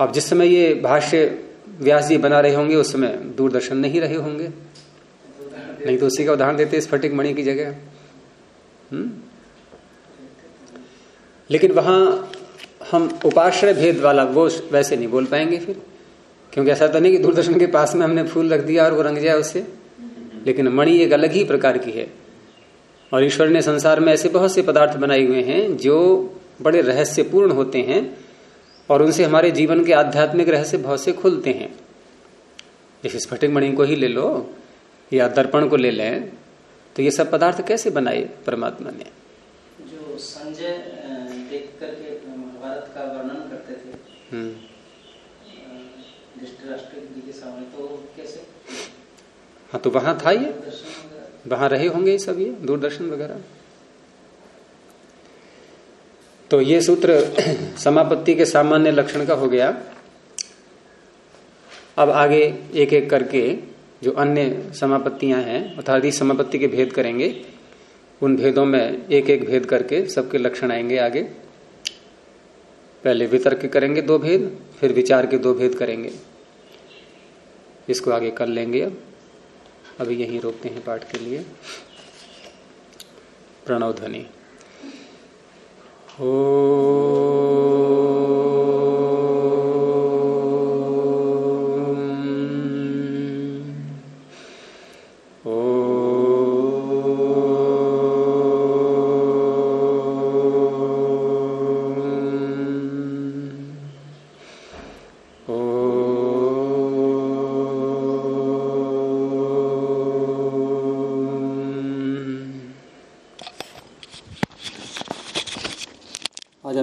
अब जिस समय ये भाष्य व्यास जी बना रहे होंगे, उस समय दूरदर्शन नहीं रहे होंगे। नहीं तो उसी का उदाहरण देते स्फटिक मणि की जगह। हम्म? लेकिन वहाँ हम उपाश्रय भेद वाला वो वैसे नहीं बोल पाएँगे फिर। क्योंकि ऐसा तो नहीं कि दूरदर्शन के पास में हमने फूल रख दिया और वो रंग जाए उससे लेकिन मणि एक अलग ही प्रकार की है। और ईश्वर ने संसार में ऐसे बहुत से पदार्थ बनाए हुए हैं जो बड़े रहस्यपूर्ण होते हैं और उनसे हमारे जीवन के आध्यात्मिक रहस्य बहुत से खुलते हैं। जैसे स्फटिक मणि को ही ले लो या दर्पण को ले लें तो ये सब पदार्थ कैसे बनाए परमात्मा ने?
जो संजय देख करके महाभारत का वर्णन करते थे। हम्म। जी के सामने तो कैसे?
हाँ तो वहाँ था ये? वहाँ रहे होंगे सब ये दूरदर्शन वगैरह। तो ये सूत्र समापत्ति के सामान्य लक्षण का हो गया। अब आगे एक एक करके जो अन्य समापत्तियाँ हैं, अर्थात इस समापत्ति के भेद करेंगे। उन भेदों में एक एक भेद करके सबके लक्षण आएँगे आगे। पहले वितर्क करेंगे दो भेद, फिर विचार के दो भेद करेंगे। इसको आगे कर लेंगे अब। अभी यहीं रोकते हैं पाठ के लिए। प्रणव ध्वनि। ओ